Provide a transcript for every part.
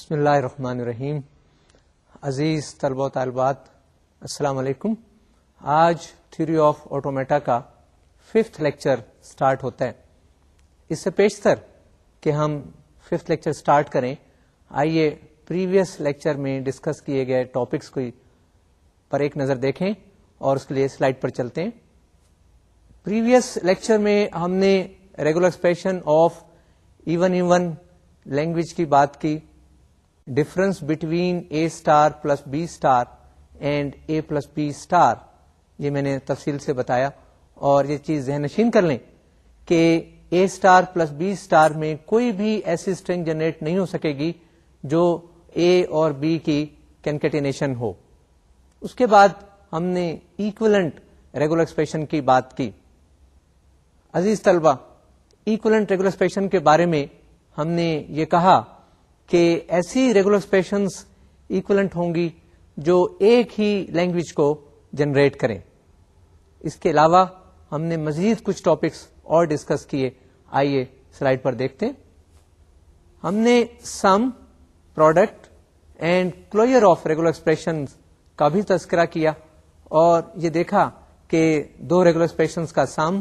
بسم اللہ الرحمن الرحیم عزیز طلبہ و طالبات السلام علیکم آج تھیوری آف آٹومیٹا کا ففتھ لیکچر سٹارٹ ہوتا ہے اس سے پیشتر کہ ہم ففتھ لیکچر سٹارٹ کریں آئیے پریویس لیکچر میں ڈسکس کیے گئے ٹاپکس کو پر ایک نظر دیکھیں اور اس کے لیے سلائڈ پر چلتے ہیں پریویس لیکچر میں ہم نے regular expression of even even language کی بات کی difference between a star plus b star and a plus b star یہ میں نے تفصیل سے بتایا اور یہ چیز ذہن نشین کر لیں کہ a star plus b star میں کوئی بھی ایسی اسٹرنگ جنریٹ نہیں ہو سکے گی جو اے اور بی کی کینکٹینیشن ہو اس کے بعد ہم نے ایکولنٹ ریگولر ایکسپریشن کی بات کی عزیز طلبہ ایکولنٹ ریگولر ایکسپریشن کے بارے میں ہم نے یہ کہا کہ ایسی ریگولر اسپیشنس ایکولنٹ ہوں گی جو ایک ہی لینگویج کو جنریٹ کریں اس کے علاوہ ہم نے مزید کچھ ٹاپکس اور ڈسکس کیے آئیے سلائڈ پر دیکھتے ہم نے sum product and closure of regular expression کا بھی تذکرہ کیا اور یہ دیکھا کہ دو ریگولر ریگولرسپریشن کا سم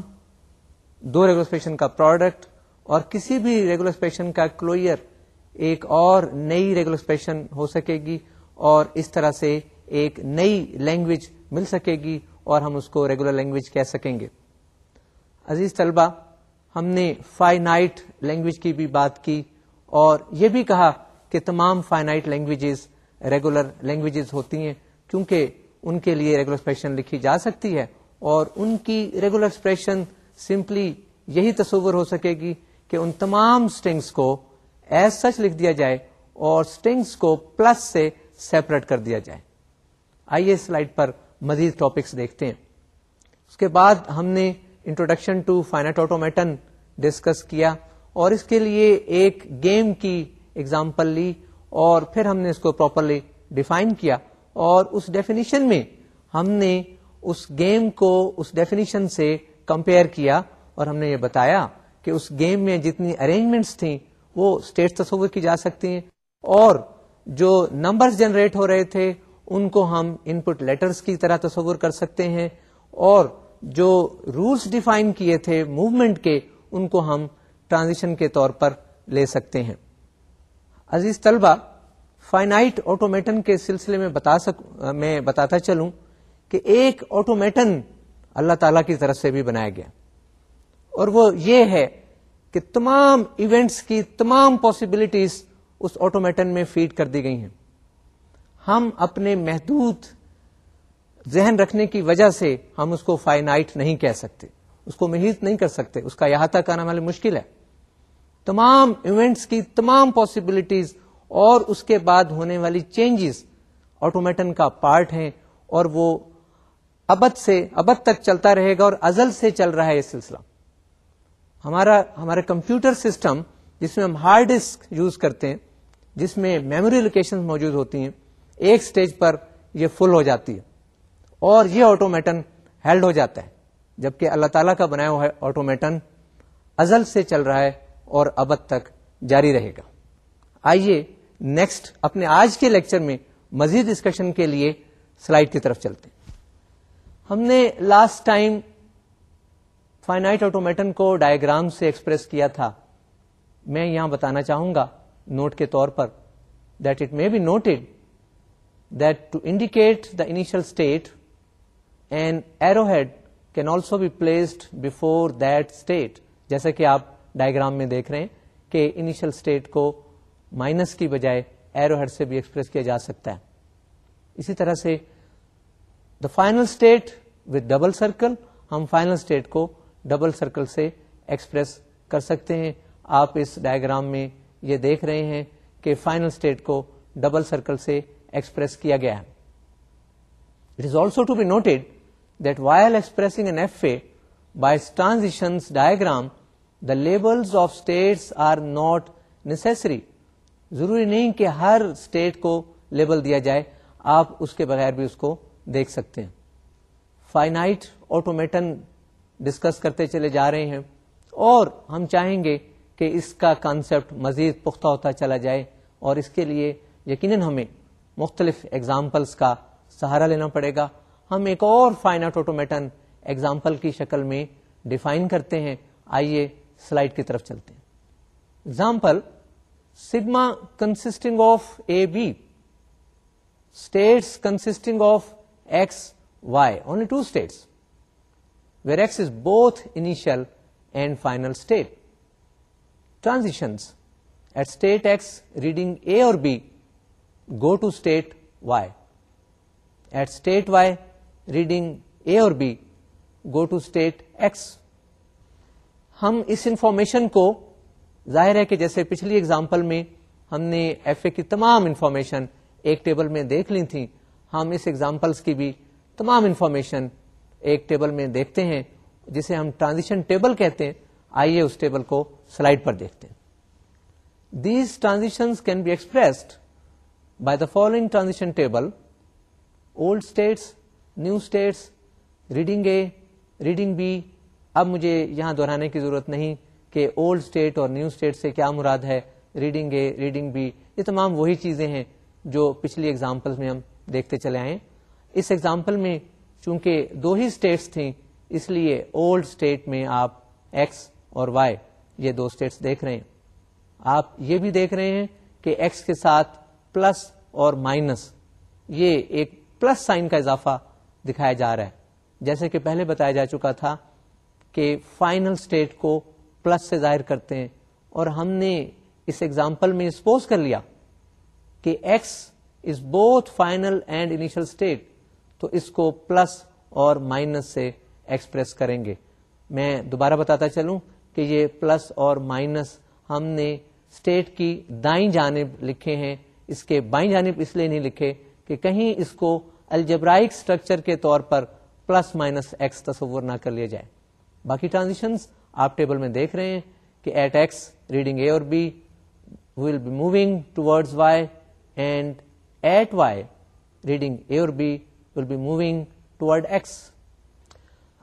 دو ریگولر ایکسپریشن کا پروڈکٹ اور کسی بھی ریگولر ایکسپریشن کا کلوئر ایک اور نئی ریگولرسپریشن ہو سکے گی اور اس طرح سے ایک نئی لینگویج مل سکے گی اور ہم اس کو ریگولر لینگویج کہہ سکیں گے عزیز طلبہ ہم نے فائنائٹ لینگویج کی بھی بات کی اور یہ بھی کہا کہ تمام فائنائٹ لینگویجز ریگولر لینگویجز ہوتی ہیں کیونکہ ان کے لیے ریگولر ایکسپریشن لکھی جا سکتی ہے اور ان کی ریگولر ایکسپریشن سمپلی یہی تصور ہو سکے گی کہ ان تمام اسٹنگس کو ایز سچ لکھ دیا جائے اور اسٹنگس کو پلس سے سیپریٹ کر دیا جائے آئیے سلائڈ پر مزید ٹاپکس دیکھتے ہیں اس کے بعد ہم نے introduction to finite automaton discuss کیا اور اس کے لیے ایک گیم کی ایگزامپل لی اور پھر ہم نے اس کو پراپرلی ڈیفائن کیا اور اس ڈیفینیشن میں ہم نے اس گیم کو اس ڈیفینیشن سے کمپیئر کیا اور ہم نے یہ بتایا کہ اس گیم میں جتنی ارینجمنٹس تھیں وہ اسٹیٹ تصور کی جا سکتی ہیں اور جو نمبرز جنریٹ ہو رہے تھے ان کو ہم ان پٹ لیٹرس کی طرح تصور کر سکتے ہیں اور جو رولس ڈیفائن کیے تھے موومنٹ کے ان کو ہم ٹرانزیشن کے طور پر لے سکتے ہیں عزیز طلبہ فائنائٹ آٹومیٹن کے سلسلے میں بتا سک میں بتاتا چلوں کہ ایک آٹومیٹن اللہ تعالی کی طرف سے بھی بنایا گیا اور وہ یہ ہے کہ تمام ایونٹس کی تمام پاسبلٹیز اس آٹومیٹن میں فیڈ کر دی گئی ہیں ہم اپنے محدود ذہن رکھنے کی وجہ سے ہم اس کو فائنائٹ نہیں کہہ سکتے اس کو محیط نہیں کر سکتے اس کا احاطہ کرنا ہمارے مشکل ہے تمام ایونٹس کی تمام پاسبلٹیز اور اس کے بعد ہونے والی چینجز آٹومیٹن کا پارٹ ہیں اور وہ ابد سے ابد تک چلتا رہے گا اور ازل سے چل رہا ہے یہ سلسلہ ہمارا ہمارے کمپیوٹر سسٹم جس میں ہم ہارڈ ڈسک یوز کرتے ہیں جس میں میموری لوکیشن موجود ہوتی ہیں ایک سٹیج پر یہ فل ہو جاتی ہے اور یہ آٹومیٹن ہیلڈ ہو جاتا ہے جبکہ اللہ تعالیٰ کا بنایا ہوا ہے آٹومیٹن ازل سے چل رہا ہے اور ابد تک جاری رہے گا آئیے نیکسٹ اپنے آج کے لیکچر میں مزید ڈسکشن کے لیے سلائڈ کی طرف چلتے ہیں ہم نے لاسٹ ٹائم فائنائٹ آٹومیٹن کو ڈائگرام سے ایکسپریس کیا تھا میں یہاں بتانا چاہوں گا نوٹ کے طور پر that it may be noted that to indicate the initial state and arrow head can also be placed before that state جیسا کہ آپ ڈائگرام میں دیکھ رہے ہیں کہ انیشل اسٹیٹ کو مائنس کی بجائے ایرو ہیڈ سے بھی ایکسپریس کیا جا سکتا ہے اسی طرح سے the final state with double circle ہم فائنل اسٹیٹ کو ڈبل سرکل سے ایکسپریس کر سکتے ہیں آپ اس ڈائگرام میں یہ دیکھ رہے ہیں کہ فائنل اسٹیٹ کو ڈبل سرکل سے ایکسپریس کیا گیا ہے it is also to be noted that while expressing N F A by transition diagram the label of states are not necessary ضروری نہیں کہ ہر اسٹیٹ کو لیبل دیا جائے آپ اس کے بغیر بھی اس کو دیکھ سکتے ہیں فائنائٹ آٹومیٹن ڈسکس کرتے چلے جا رہے ہیں اور ہم چاہیں گے کہ اس کا کانسیپٹ مزید پختہ ہوتا چلا جائے اور اس کے لیے یقیناً ہمیں مختلف اگزامپلس کا سہارا لینا پڑے گا ہم ایک اور فائنٹ آٹومیٹن ایگزامپل کی شکل میں ڈیفائن کرتے ہیں آئیے سلائڈ کی طرف چلتے ہیں example sigma consisting of a b states consisting of x y only two states both initial and final state transition at state x reading a or b go to state y at state y reading a or b go to state x ہم اس information کو ظاہر ہے کہ جیسے پچھلی example میں ہم نے ایف اے کی تمام انفارمیشن ایک ٹیبل میں دیکھ لی تھی ہم اس ایگزامپلس کی بھی تمام انفارمیشن ایک ٹیبل میں دیکھتے ہیں جسے ہم ٹرانزیشن ٹیبل کہتے ہیں آئیے اس ٹیبل کو سلائڈ پر دیکھتے ہیں these transition can be expressed by the following transition table old states new states reading a reading b اب مجھے یہاں دہرانے کی ضرورت نہیں کہ اولڈ اسٹیٹ اور نیو اسٹیٹ سے کیا مراد ہے ریڈنگ اے ریڈنگ بی یہ تمام وہی چیزیں ہیں جو پچھلی ایگزامپل میں ہم دیکھتے چلے آئے اس ایگزامپل میں چونکہ دو ہی اسٹیٹس تھیں اس لیے اولڈ اسٹیٹ میں آپ ایکس اور وائی یہ دو اسٹیٹس دیکھ رہے ہیں آپ یہ بھی دیکھ رہے ہیں کہ ایکس کے ساتھ پلس اور مائنس یہ ایک پلس سائن کا اضافہ دکھایا جا رہا ہے جیسے کہ پہلے بتایا جا چکا تھا کہ فائنل اسٹیٹ کو پلس سے ظاہر کرتے ہیں اور ہم نے اس ایگزامپل میں سپوز کر لیا کہ X is both final and initial state تو اس کو پلس اور مائنس سے ایکسپریس کریں گے میں دوبارہ بتاتا چلوں کہ یہ پلس اور مائنس ہم نے اسٹیٹ کی دائیں جانب لکھے ہیں اس کے بائیں جانب اس لیے نہیں لکھے کہ کہیں اس کو الجبرائک اسٹرکچر کے طور پر پلس مائنس ایکس تصور نہ کر لیا جائے باقی ٹرانزیشنز آپ ٹیبل میں دیکھ رہے ہیں کہ at X reading A or B will be moving towards Y and at Y reading A or B will be moving ٹوڈ X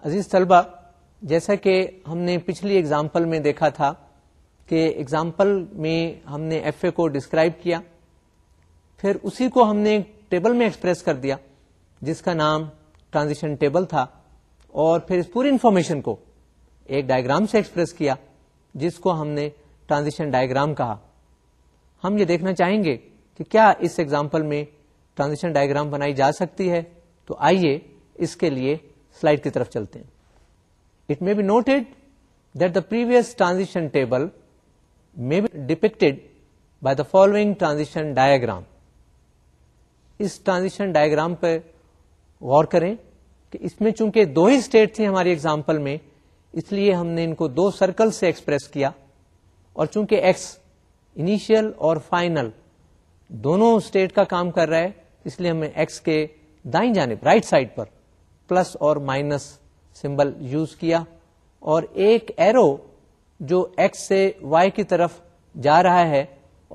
عزیز طلبا جیسا کہ ہم نے پچھلی اگزامپل میں دیکھا تھا کہ ایگزامپل میں ہم نے ایف اے کو ڈسکرائب کیا پھر اسی کو ہم نے ٹیبل میں ایکسپریس کر دیا جس کا نام ٹرانزیشن ٹیبل تھا اور پھر اس پوری انفارمیشن کو ایک ڈائگرام سے ایکسپریس کیا جس کو ہم نے ٹرانزیشن ڈائگرام کہا ہم یہ دیکھنا چاہیں گے کہ کیا اس ایگزامپل میں ٹرانزیشن ڈائگرام بنائی جا سکتی ہے تو آئیے اس کے لیے سلائڈ کی طرف چلتے ہیں it may be noted that the previous transition table may be depicted by the following transition diagram us transition diagram پہ غور کریں کہ اس میں چونکہ دو ہی اسٹیٹ تھے ہماری ایگزامپل میں اس لیے ہم نے ان کو دو سرکل سے ایکسپریس کیا اور چونکہ ایکس انیشیل اور فائنل دونوں اسٹیٹ کا کام کر رہا ہے اس لیے ہمیں ایکس کے دائیں جانب رائٹ سائڈ پر پلس اور مائنس سمبل یوز کیا اور ایک ایرو جو ایکس سے وائی کی طرف جا رہا ہے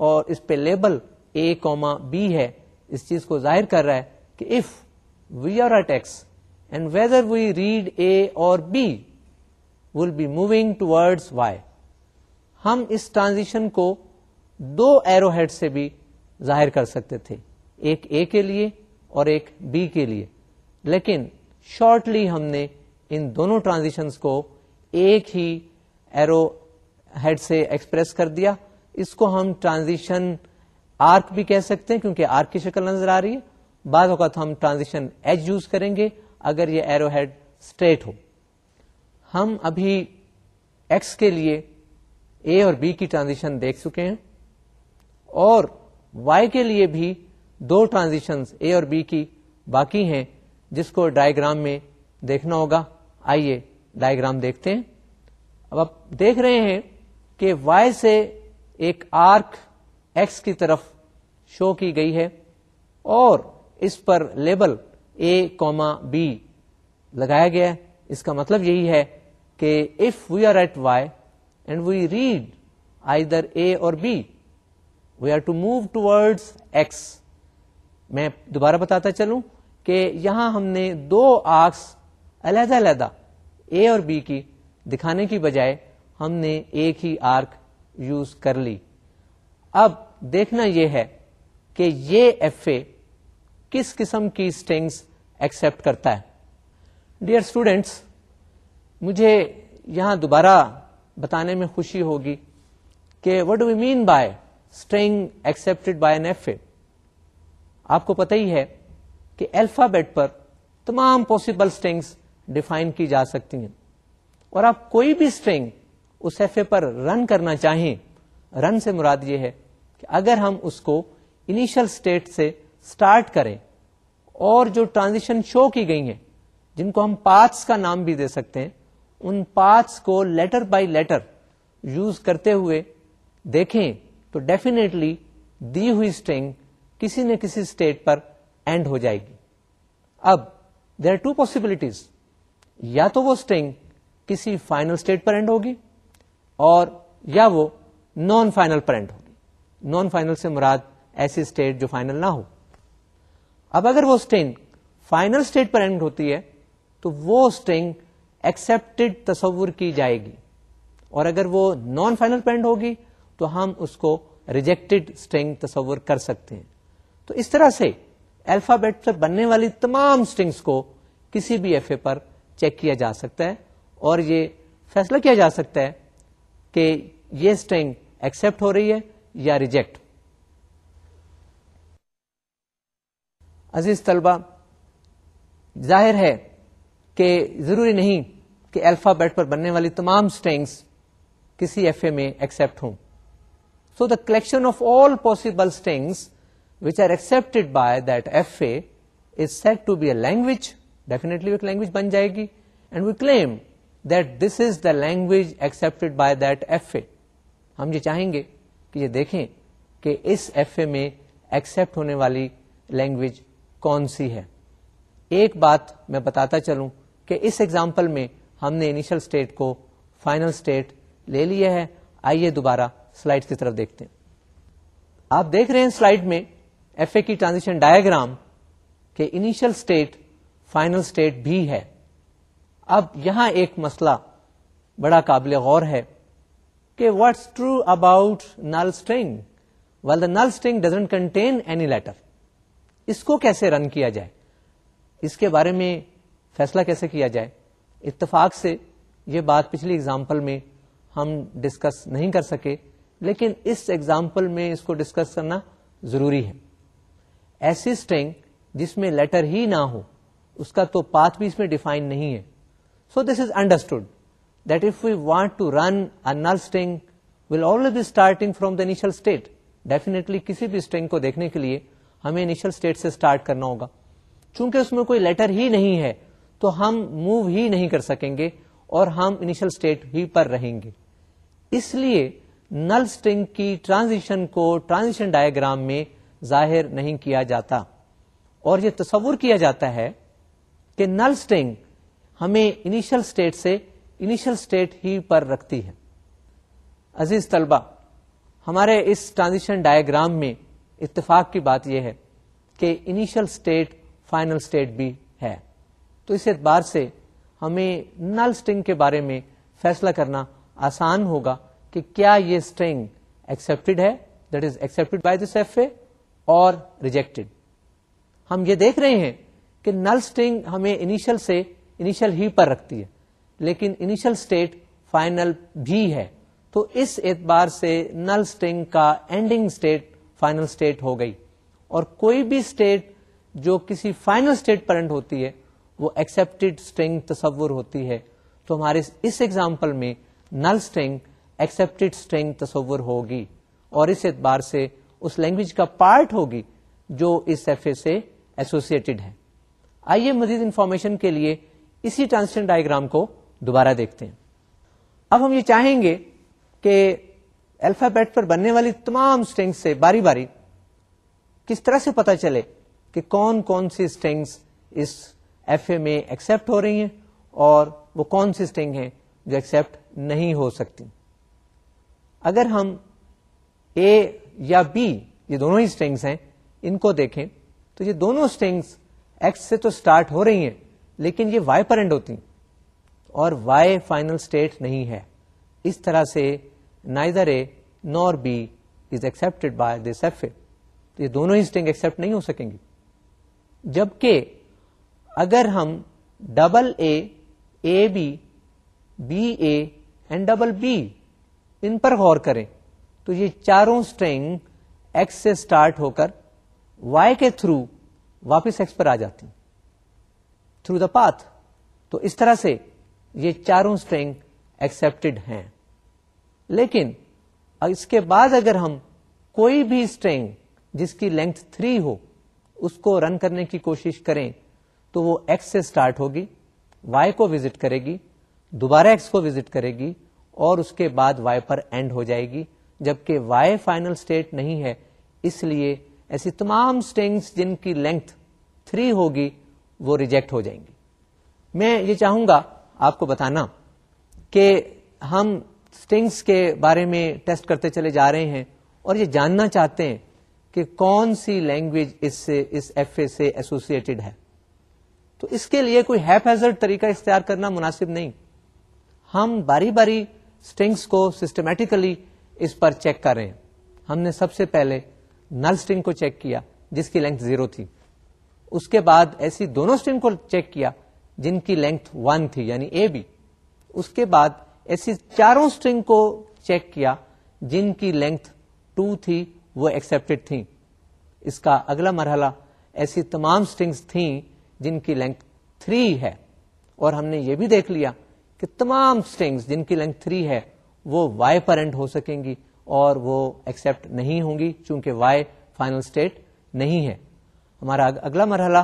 اور اس پہ لیبل اے کوما بی ہے اس چیز کو ظاہر کر رہا ہے کہ if we are at X and whether we read A or B will be moving towards Y ہم اس ٹرانزیشن کو دو ایرو ہیڈ سے بھی ظاہر کر سکتے تھے ایک اے کے لیے اور ایک بی کے لیے لیکن شارٹلی ہم نے ان دونوں ٹرانزیشنس کو ایک ہی ایرو ہیڈ سے ایکسپریس کر دیا اس کو ہم ٹرانزیشن آرک بھی کہہ سکتے ہیں کیونکہ آرک کی شکل نظر آ رہی ہے بعض اوقات ہم ٹرانزیشن ایچ یوز کریں گے اگر یہ ایرو ہیڈ اسٹریٹ ہو ہم ابھی ایکس کے لیے اے اور بی کی ٹرانزیشن دیکھ چکے ہیں اور وائی کے لیے بھی دو ٹرانزیشن اے اور بی کی باقی ہیں جس کو ڈائگرام میں دیکھنا ہوگا آئیے ڈائگرام دیکھتے ہیں اب آپ دیکھ رہے ہیں کہ وائی سے ایک آرک ایکس کی طرف شو کی گئی ہے اور اس پر لیبل اے کوما بی لگایا گیا ہے اس کا مطلب یہی ہے کہ if we are at Y and we read either A or B we are to move toward X میں دوبارہ بتاتا چلوں کہ یہاں ہم نے دو آرکس علیحدہ علیحدہ اے اور بی کی دکھانے کی بجائے ہم نے ایک ہی آرک یوز کر لی اب دیکھنا یہ ہے کہ یہ ایف اے کس قسم کی اسٹینگس ایکسپٹ کرتا ہے ڈیئر اسٹوڈینٹس مجھے یہاں دوبارہ بتانے میں خوشی ہوگی کہ what we mean by string accepted by an F A آپ کو پتہ ہی ہے کہ الفابیٹ پر تمام پوسیبل اسٹرنگس ڈیفائن کی جا سکتی ہیں اور آپ کوئی بھی اسٹرنگ اس ایفے پر رن کرنا چاہیں رن سے مراد یہ ہے کہ اگر ہم اس کو انیشل اسٹیٹ سے اسٹارٹ کریں اور جو ٹرانزیشن شو کی گئی ہیں جن کو ہم پارٹس کا نام بھی دے سکتے ہیں ان پارٹس کو لیٹر بائی لیٹر یوز کرتے ہوئے دیکھیں تو ڈیفینیٹلی دی ہوئی اسٹرنگ کسی نہ کسی اسٹیٹ پر اینڈ ہو جائے گی اب دیر آر ٹو پاسبلٹیز یا تو وہ اسٹرنگ کسی فائنل اسٹیٹ پر اینڈ ہوگی اور یا وہ نان فائنل پر اینڈ ہوگی نان فائنل سے مراد ایسی اسٹیٹ جو فائنل نہ ہو اب اگر وہ اسٹرنگ فائنل اسٹیٹ پر اینڈ ہوتی ہے تو وہ اسٹرنگ ایکسپٹ تصور کی جائے گی اور اگر وہ نان فائنل پر اینڈ ہوگی تو ہم اس کو ریجیکٹڈ اسٹینگ تصور کر سکتے ہیں تو اس طرح سے الفابیٹ سے بننے والی تمام اسٹنگس کو کسی بھی ایف اے پر چیک کیا جا سکتا ہے اور یہ فیصلہ کیا جا سکتا ہے کہ یہ اسٹنگ ایکسپٹ ہو رہی ہے یا ریجیکٹ عزیز طلبہ ظاہر ہے کہ ضروری نہیں کہ الفابیٹ پر بننے والی تمام اسٹینگس کسی ایف اے میں ایکسپٹ ہوں so the collection of all possible strings language define language accept by the F A ہم یہ چاہیں گے کہ یہ دیکھیں کہ اس ایف اے میں ایکسپٹ ہونے والی لینگویج کون سی ہے ایک بات میں بتاتا چلوں کہ اس ایگزامپل میں ہم نے انیشل اسٹیٹ کو فائنل اسٹیٹ لے لی ہے آئیے دوبارہ سلائڈ کی طرف دیکھتے آپ دیکھ رہے ہیں سلائڈ میں ایف اے کی ٹرانزیشن ڈائگرام کے انیشل اسٹیٹ فائنل اسٹیٹ بھی ہے اب یہاں ایک مسئلہ بڑا قابل غور ہے کہ what's true about null string well the null string doesn't contain any letter اس کو کیسے رن کیا جائے اس کے بارے میں فیصلہ کیسے کیا جائے اتفاق سے یہ بات پچھلی اگزامپل میں ہم ڈسکس نہیں کر سکے لیکن اس ایگزامپل میں اس کو ڈسکس کرنا ضروری ہے ایسی اسٹرنگ جس میں لیٹر ہی نہ ہو اس کا تو پاتھ بھی اس میں ڈیفائن نہیں ہے so this is understood that if we want to run string will starting from the initial state کسی بھی اسٹرنگ کو دیکھنے کے لیے ہمیں انیشل اسٹیٹ سے اسٹارٹ کرنا ہوگا چونکہ اس میں کوئی لیٹر ہی نہیں ہے تو ہم موو ہی نہیں کر سکیں گے اور ہم انیشل اسٹیٹ ہی پر رہیں گے اس لیے نل اسٹرنگ کی ٹرانزیشن کو ٹرانزیشن ڈایاگرام میں ظاہر نہیں کیا جاتا اور یہ تصور کیا جاتا ہے کہ نل اسٹینگ ہمیں انیشل اسٹیٹ سے انیشل اسٹیٹ ہی پر رکھتی ہے عزیز طلبہ ہمارے اس ٹرانزیشن ڈائیگرام میں اتفاق کی بات یہ ہے کہ انیشل اسٹیٹ فائنل اسٹیٹ بھی ہے تو اس اعتبار سے ہمیں نل اسٹنگ کے بارے میں فیصلہ کرنا آسان ہوگا کہ کیا یہ اسٹینگ ایکسپٹیڈ ہے that is accepted by this F A اور ریجیکٹڈ ہم یہ دیکھ رہے ہیں کہ نل اسٹینگ ہمیں انیشل سے انیشل ہی پر رکھتی ہے لیکن انیشل اسٹیٹ فائنل بھی ہے تو اس اعتبار سے نل اسٹینگ کا اینڈنگ اسٹیٹ فائنل اسٹیٹ ہو گئی اور کوئی بھی اسٹیٹ جو کسی فائنل اسٹیٹ پر اینڈ ہوتی ہے وہ ایکسپٹیڈ اسٹینگ تصور ہوتی ہے تو ہمارے اس ایگزامپل میں نل اسٹینگ ایکسپٹیڈ اسٹینگ تصور ہوگی اور اس اعتبار سے اس لینگویج کا پارٹ ہوگی جو اس ایف اے سے آئیے مزید انفارمیشن کے لیے اسی ڈائگرام کو دوبارہ دیکھتے ہیں اب ہم یہ چاہیں گے کہ الفابیٹ پر بننے والی تمام اسٹینگس سے باری باری کس طرح سے پتا چلے کہ کون کون سی اسٹینگس اس ایف اے میں ایکسپٹ ہو رہی ہیں اور وہ کون سی اسٹینگ ہیں جو ایکسپٹ نہیں ہو سکتی اگر ہم اے یا بی یہ دونوں ہی اسٹینگس ہیں ان کو دیکھیں تو یہ دونوں اسٹینگس ایکس سے تو اسٹارٹ ہو رہی ہیں لیکن یہ وائی پر اینڈ ہوتی اور وائی فائنل اسٹیٹ نہیں ہے اس طرح سے neither A nor B is accepted by this F A تو یہ دونوں ہی اسٹنگ ایکسپٹ نہیں ہو سکیں گی جبکہ اگر ہم double A A B B A and double B ان پر غور کریں تو یہ چاروں اسٹرنگ ایکس سے اسٹارٹ ہو کر وائی کے تھرو واپس ایکس پر آ جاتی تھرو دا پاتھ تو اس طرح سے یہ چاروں اسٹرنگ ایکسپٹیڈ ہیں لیکن اس کے بعد اگر ہم کوئی بھی اسٹرنگ جس کی لینتھ تھری ہو اس کو رن کرنے کی کوشش کریں تو وہ ایکس سے اسٹارٹ ہوگی وائی کو وزٹ کرے گی دوبارہ ایکس کو وزٹ کرے گی اور اس کے بعد وائی پر اینڈ ہو جائے گی جبکہ وائی فائنل اسٹیٹ نہیں ہے اس لیے ایسی تمام اسٹنگس جن کی لینتھ تھری ہوگی وہ ریجیکٹ ہو جائیں گی میں یہ چاہوں گا آپ کو بتانا کہ ہم کے بارے میں ٹیسٹ کرتے چلے جا رہے ہیں اور یہ جاننا چاہتے ہیں کہ کون سی لینگویج اس سے اس ایف اے سے ایسوسیٹیڈ ہے تو اس کے لیے کوئی ہیپ ہیزر طریقہ اختیار کرنا مناسب نہیں ہم باری باری اسٹنگس کو سسٹمیٹیکلی اس پر چیک کر رہے ہیں ہم نے سب سے پہلے نل اسٹرنگ کو چیک کیا جس کی لینتھ زیرو تھی اس کے بعد ایسی دونوں اسٹرنگ کو چیک کیا جن کی لینتھ ون تھی یعنی اے بی اس کے بعد ایسی چاروں کو چیک کیا جن کی لینتھ ٹو تھی وہ ایکسپٹیڈ تھیں اس کا اگلا مرحلہ ایسی تمام اسٹرنگس تھیں جن کی لینتھ تھری ہے اور ہم نے یہ بھی دیکھ لیا کہ تمام اسٹرنگس جن کی لینتھ تھری ہے وہ وائی پر اینڈ ہو سکیں گی اور وہ ایکسپٹ نہیں ہوں گی چونکہ وائی فائنل اسٹیٹ نہیں ہے ہمارا اگلا مرحلہ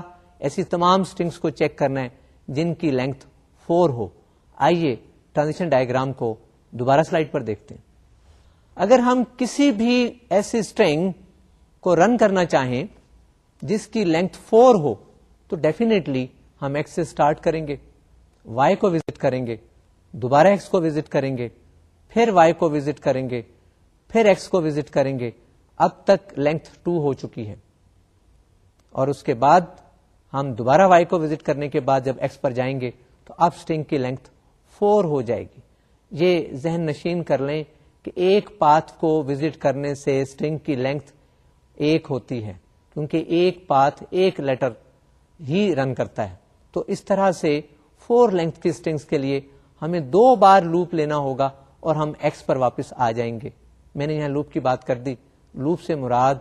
ایسی تمام اسٹنگس کو چیک کرنا ہے جن کی لینتھ فور ہو آئیے ٹرانزیشن ڈائگرام کو دوبارہ سلائڈ پر دیکھتے ہیں اگر ہم کسی بھی ایسی اسٹرنگ کو رن کرنا چاہیں جس کی لینتھ فور ہو تو ڈیفینیٹلی ہم ایکس سے اسٹارٹ کریں گے وائی کو وزٹ کریں گے دوبارہ ایکس کو وزٹ کریں گے پھر وائی کو وزٹ کریں گے پھر ایکس کو وزٹ کریں گے اب تک لینتھ ٹو ہو چکی ہے اور اس کے بعد ہم دوبارہ وائی کو وزٹ کرنے کے بعد جب ایکس پر جائیں گے تو اب اسٹنگ کی لینتھ فور ہو جائے گی یہ ذہن نشین کر لیں کہ ایک پاتھ کو وزٹ کرنے سے اسٹرنگ کی لینتھ ایک ہوتی ہے کیونکہ ایک پاتھ ایک لیٹر ہی رن کرتا ہے تو اس طرح سے فور لینتھ کی اسٹنگس کے لیے ہمیں دو بار لوپ لینا ہوگا اور ہم ایکس پر واپس آ جائیں گے میں نے یہاں لوپ کی بات کر دی لوپ سے مراد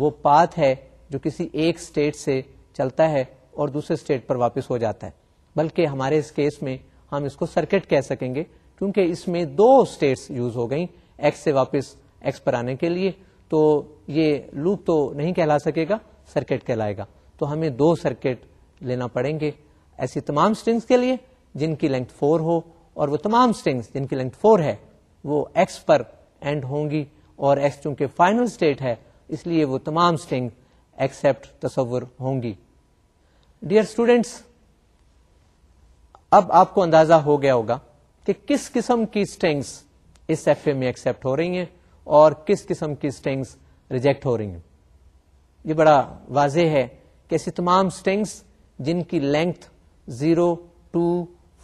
وہ پات ہے جو کسی ایک اسٹیٹ سے چلتا ہے اور دوسرے اسٹیٹ پر واپس ہو جاتا ہے بلکہ ہمارے اس کیس میں ہم اس کو سرکٹ کہہ سکیں گے کیونکہ اس میں دو اسٹیٹس یوز ہو گئیں ایکس سے واپس ایکس پر آنے کے لیے تو یہ لوپ تو نہیں کہلا سکے گا سرکٹ کہلائے گا تو ہمیں دو سرکٹ لینا پڑیں گے ایسی تمام اسٹنگس کے لیے جن کی لینتھ فور ہو اور وہ تمام اسٹینگ جن کی لینتھ فور ہے وہ ایکس پر اینڈ ہوں گی اور ایکس چونکہ فائنل اسٹیٹ ہے اس لیے وہ تمام اسٹنگ ایکسپٹ تصور ہوں گی ڈیئر اسٹوڈینٹس اب آپ کو اندازہ ہو گیا ہوگا کہ کس قسم کی اسٹنگس اس ایف اے میں ایکسپٹ ہو رہی ہیں اور کس قسم کی اسٹنگس ریجیکٹ ہو رہی ہیں یہ بڑا واضح ہے کہ ایسی تمام اسٹنگس جن کی length zero two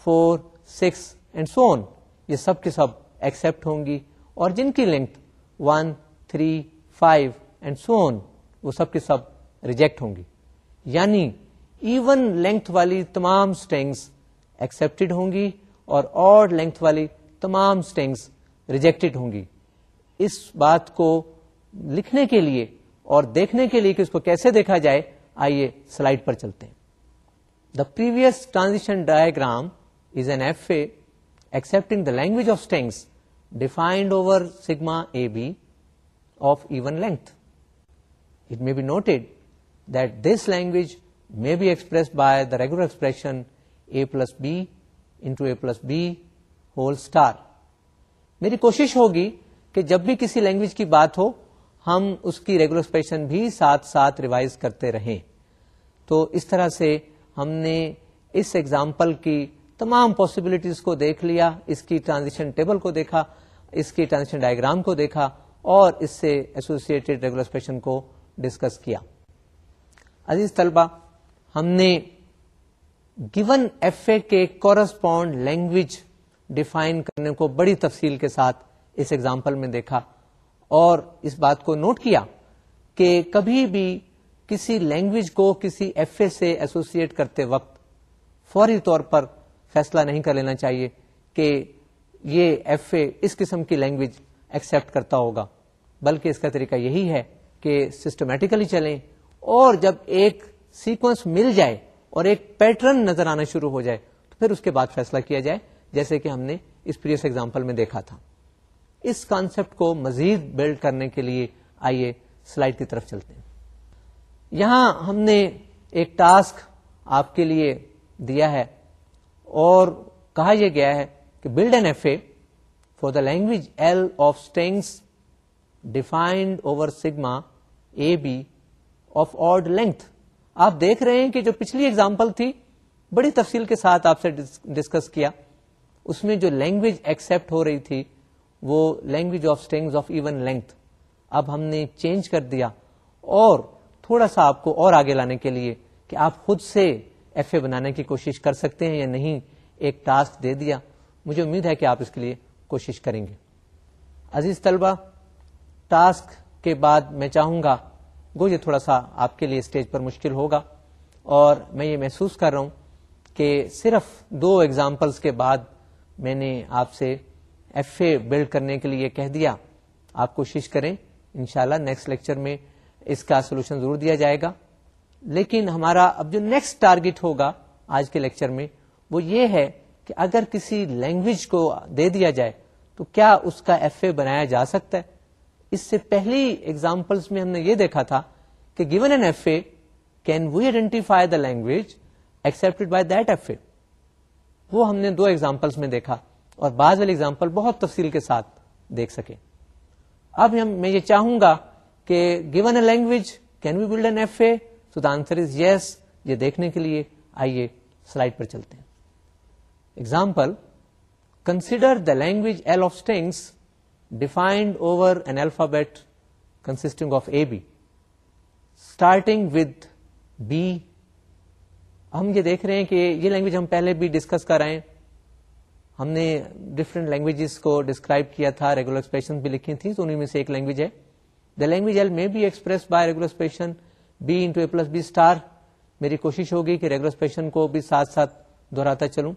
four six and so on یہ سب کے سب ایکسپٹ ہوں گی اور جن کی length one three five and so on وہ سب کے سب ریجیکٹ ہوں گی یعنی ایون لینتھ والی تمام اسٹینگس ایکسپٹیڈ ہوں گی اور لینتھ والی تمام اسٹینگس ریجیکٹڈ ہوں گی اس بات کو لکھنے کے لیے اور دیکھنے کے لیے کہ اس کو کیسے دیکھا جائے آئیے سلائڈ پر چلتے ہیں the previous transition is an F A language of strings defined over sigma B of even length it may be that this language may be express by the regular expression A plus B into A plus B whole star میری کوشش ہوگی کہ جب بھی کسی language کی بات ہو ہم اس کی ریگولر ایکسپریشن بھی ساتھ ساتھ ریوائز کرتے رہیں تو اس طرح سے ہم نے اس ایگزامپل کی تمام پاسبلٹیز کو دیکھ لیا اس کی ٹرانزیشن ٹیبل کو دیکھا اس کی ٹرانزیشن ڈائگرام کو دیکھا اور اس سے ریگولر اسپیشن کو ڈسکس کیا عزیز ہم نے گیون ایف اے کے کورسپونڈ لینگویج ڈیفائن کرنے کو بڑی تفصیل کے ساتھ اس ایگزامپل میں دیکھا اور اس بات کو نوٹ کیا کہ کبھی بھی کسی لینگویج کو کسی ایف اے سے ایسوسیٹ کرتے وقت فوری طور پر فیصلہ نہیں کر لینا چاہیے کہ یہ ایف اے اس قسم کی لینگویج ایکسیپٹ کرتا ہوگا بلکہ اس کا طریقہ یہی ہے کہ سسٹمیٹیکلی چلیں اور جب ایک سیکوینس مل جائے اور ایک پیٹرن نظر آنا شروع ہو جائے تو پھر اس کے بعد فیصلہ کیا جائے جیسے کہ ہم نے اس پریس ایگزامپل میں دیکھا تھا اس کانسیپٹ کو مزید بلڈ کرنے کے لیے آئیے سلائڈ کی طرف چلتے ہیں یہاں ہم نے ایک ٹاسک آپ کے لیے دیا ہے اور کہا یہ گیا ہے کہ build an F A for the language L of strings defined over sigma A B of odd length آپ دیکھ رہے ہیں کہ جو پچھلی ایگزامپل تھی بڑی تفصیل کے ساتھ آپ سے ڈسکس کیا اس میں جو لینگویج ایکسپٹ ہو رہی تھی وہ language of strings of even length اب ہم نے چینج کر دیا اور تھوڑا سا آپ کو اور آگے لانے کے لیے کہ آپ خود سے ایف اے بنانے کی کوشش کر سکتے ہیں یا نہیں ایک ٹاسک دے دیا مجھے امید ہے کہ آپ اس کے لیے کوشش کریں گے عزیز طلبہ ٹاسک کے بعد میں چاہوں گا گو یہ تھوڑا سا آپ کے لیے اسٹیج پر مشکل ہوگا اور میں یہ محسوس کر رہا ہوں کہ صرف دو ایگزامپلس کے بعد میں نے آپ سے ایف اے بلڈ کرنے کے لیے کہہ دیا آپ کوشش کریں انشاءاللہ شاء نیکسٹ لیکچر میں اس کا سولوشن ضرور دیا جائے گا لیکن ہمارا اب جو نیکسٹ ٹارگٹ ہوگا آج کے لیکچر میں وہ یہ ہے کہ اگر کسی لینگویج کو دے دیا جائے تو کیا اس کا ایف اے بنایا جا سکتا ہے اس سے پہلی ایگزامپلس میں ہم نے یہ دیکھا تھا کہ given N F A can we identify the language accept by that F A وہ ہم نے دو ایگزامپلس میں دیکھا اور بعض والے ایگزامپل بہت تفصیل کے ساتھ دیکھ سکے اب میں یہ چاہوں گا کہ given a language can we build an F A so the answer is yes یہ دیکھنے کے لیے آئیے سلائڈ پر چلتے ہیں example consider the language L of strings defined over an alphabet consisting of A B starting with B ہم یہ دیکھ رہے ہیں کہ یہ لینگویج ہم پہلے بھی ڈسکس ہیں ہم نے ڈفرنٹ لینگویجز کو ڈسکرائب کیا تھا ریگولر ایکسپریشن بھی لکھی تھیں تو انہیں میں سے ایک لینگویج ہے the language L may be express by regular expression B into A plus B star میری کوشش ہوگی کہ ریگولر اسپیشن کو بھی ساتھ ساتھ دہراتا چلوں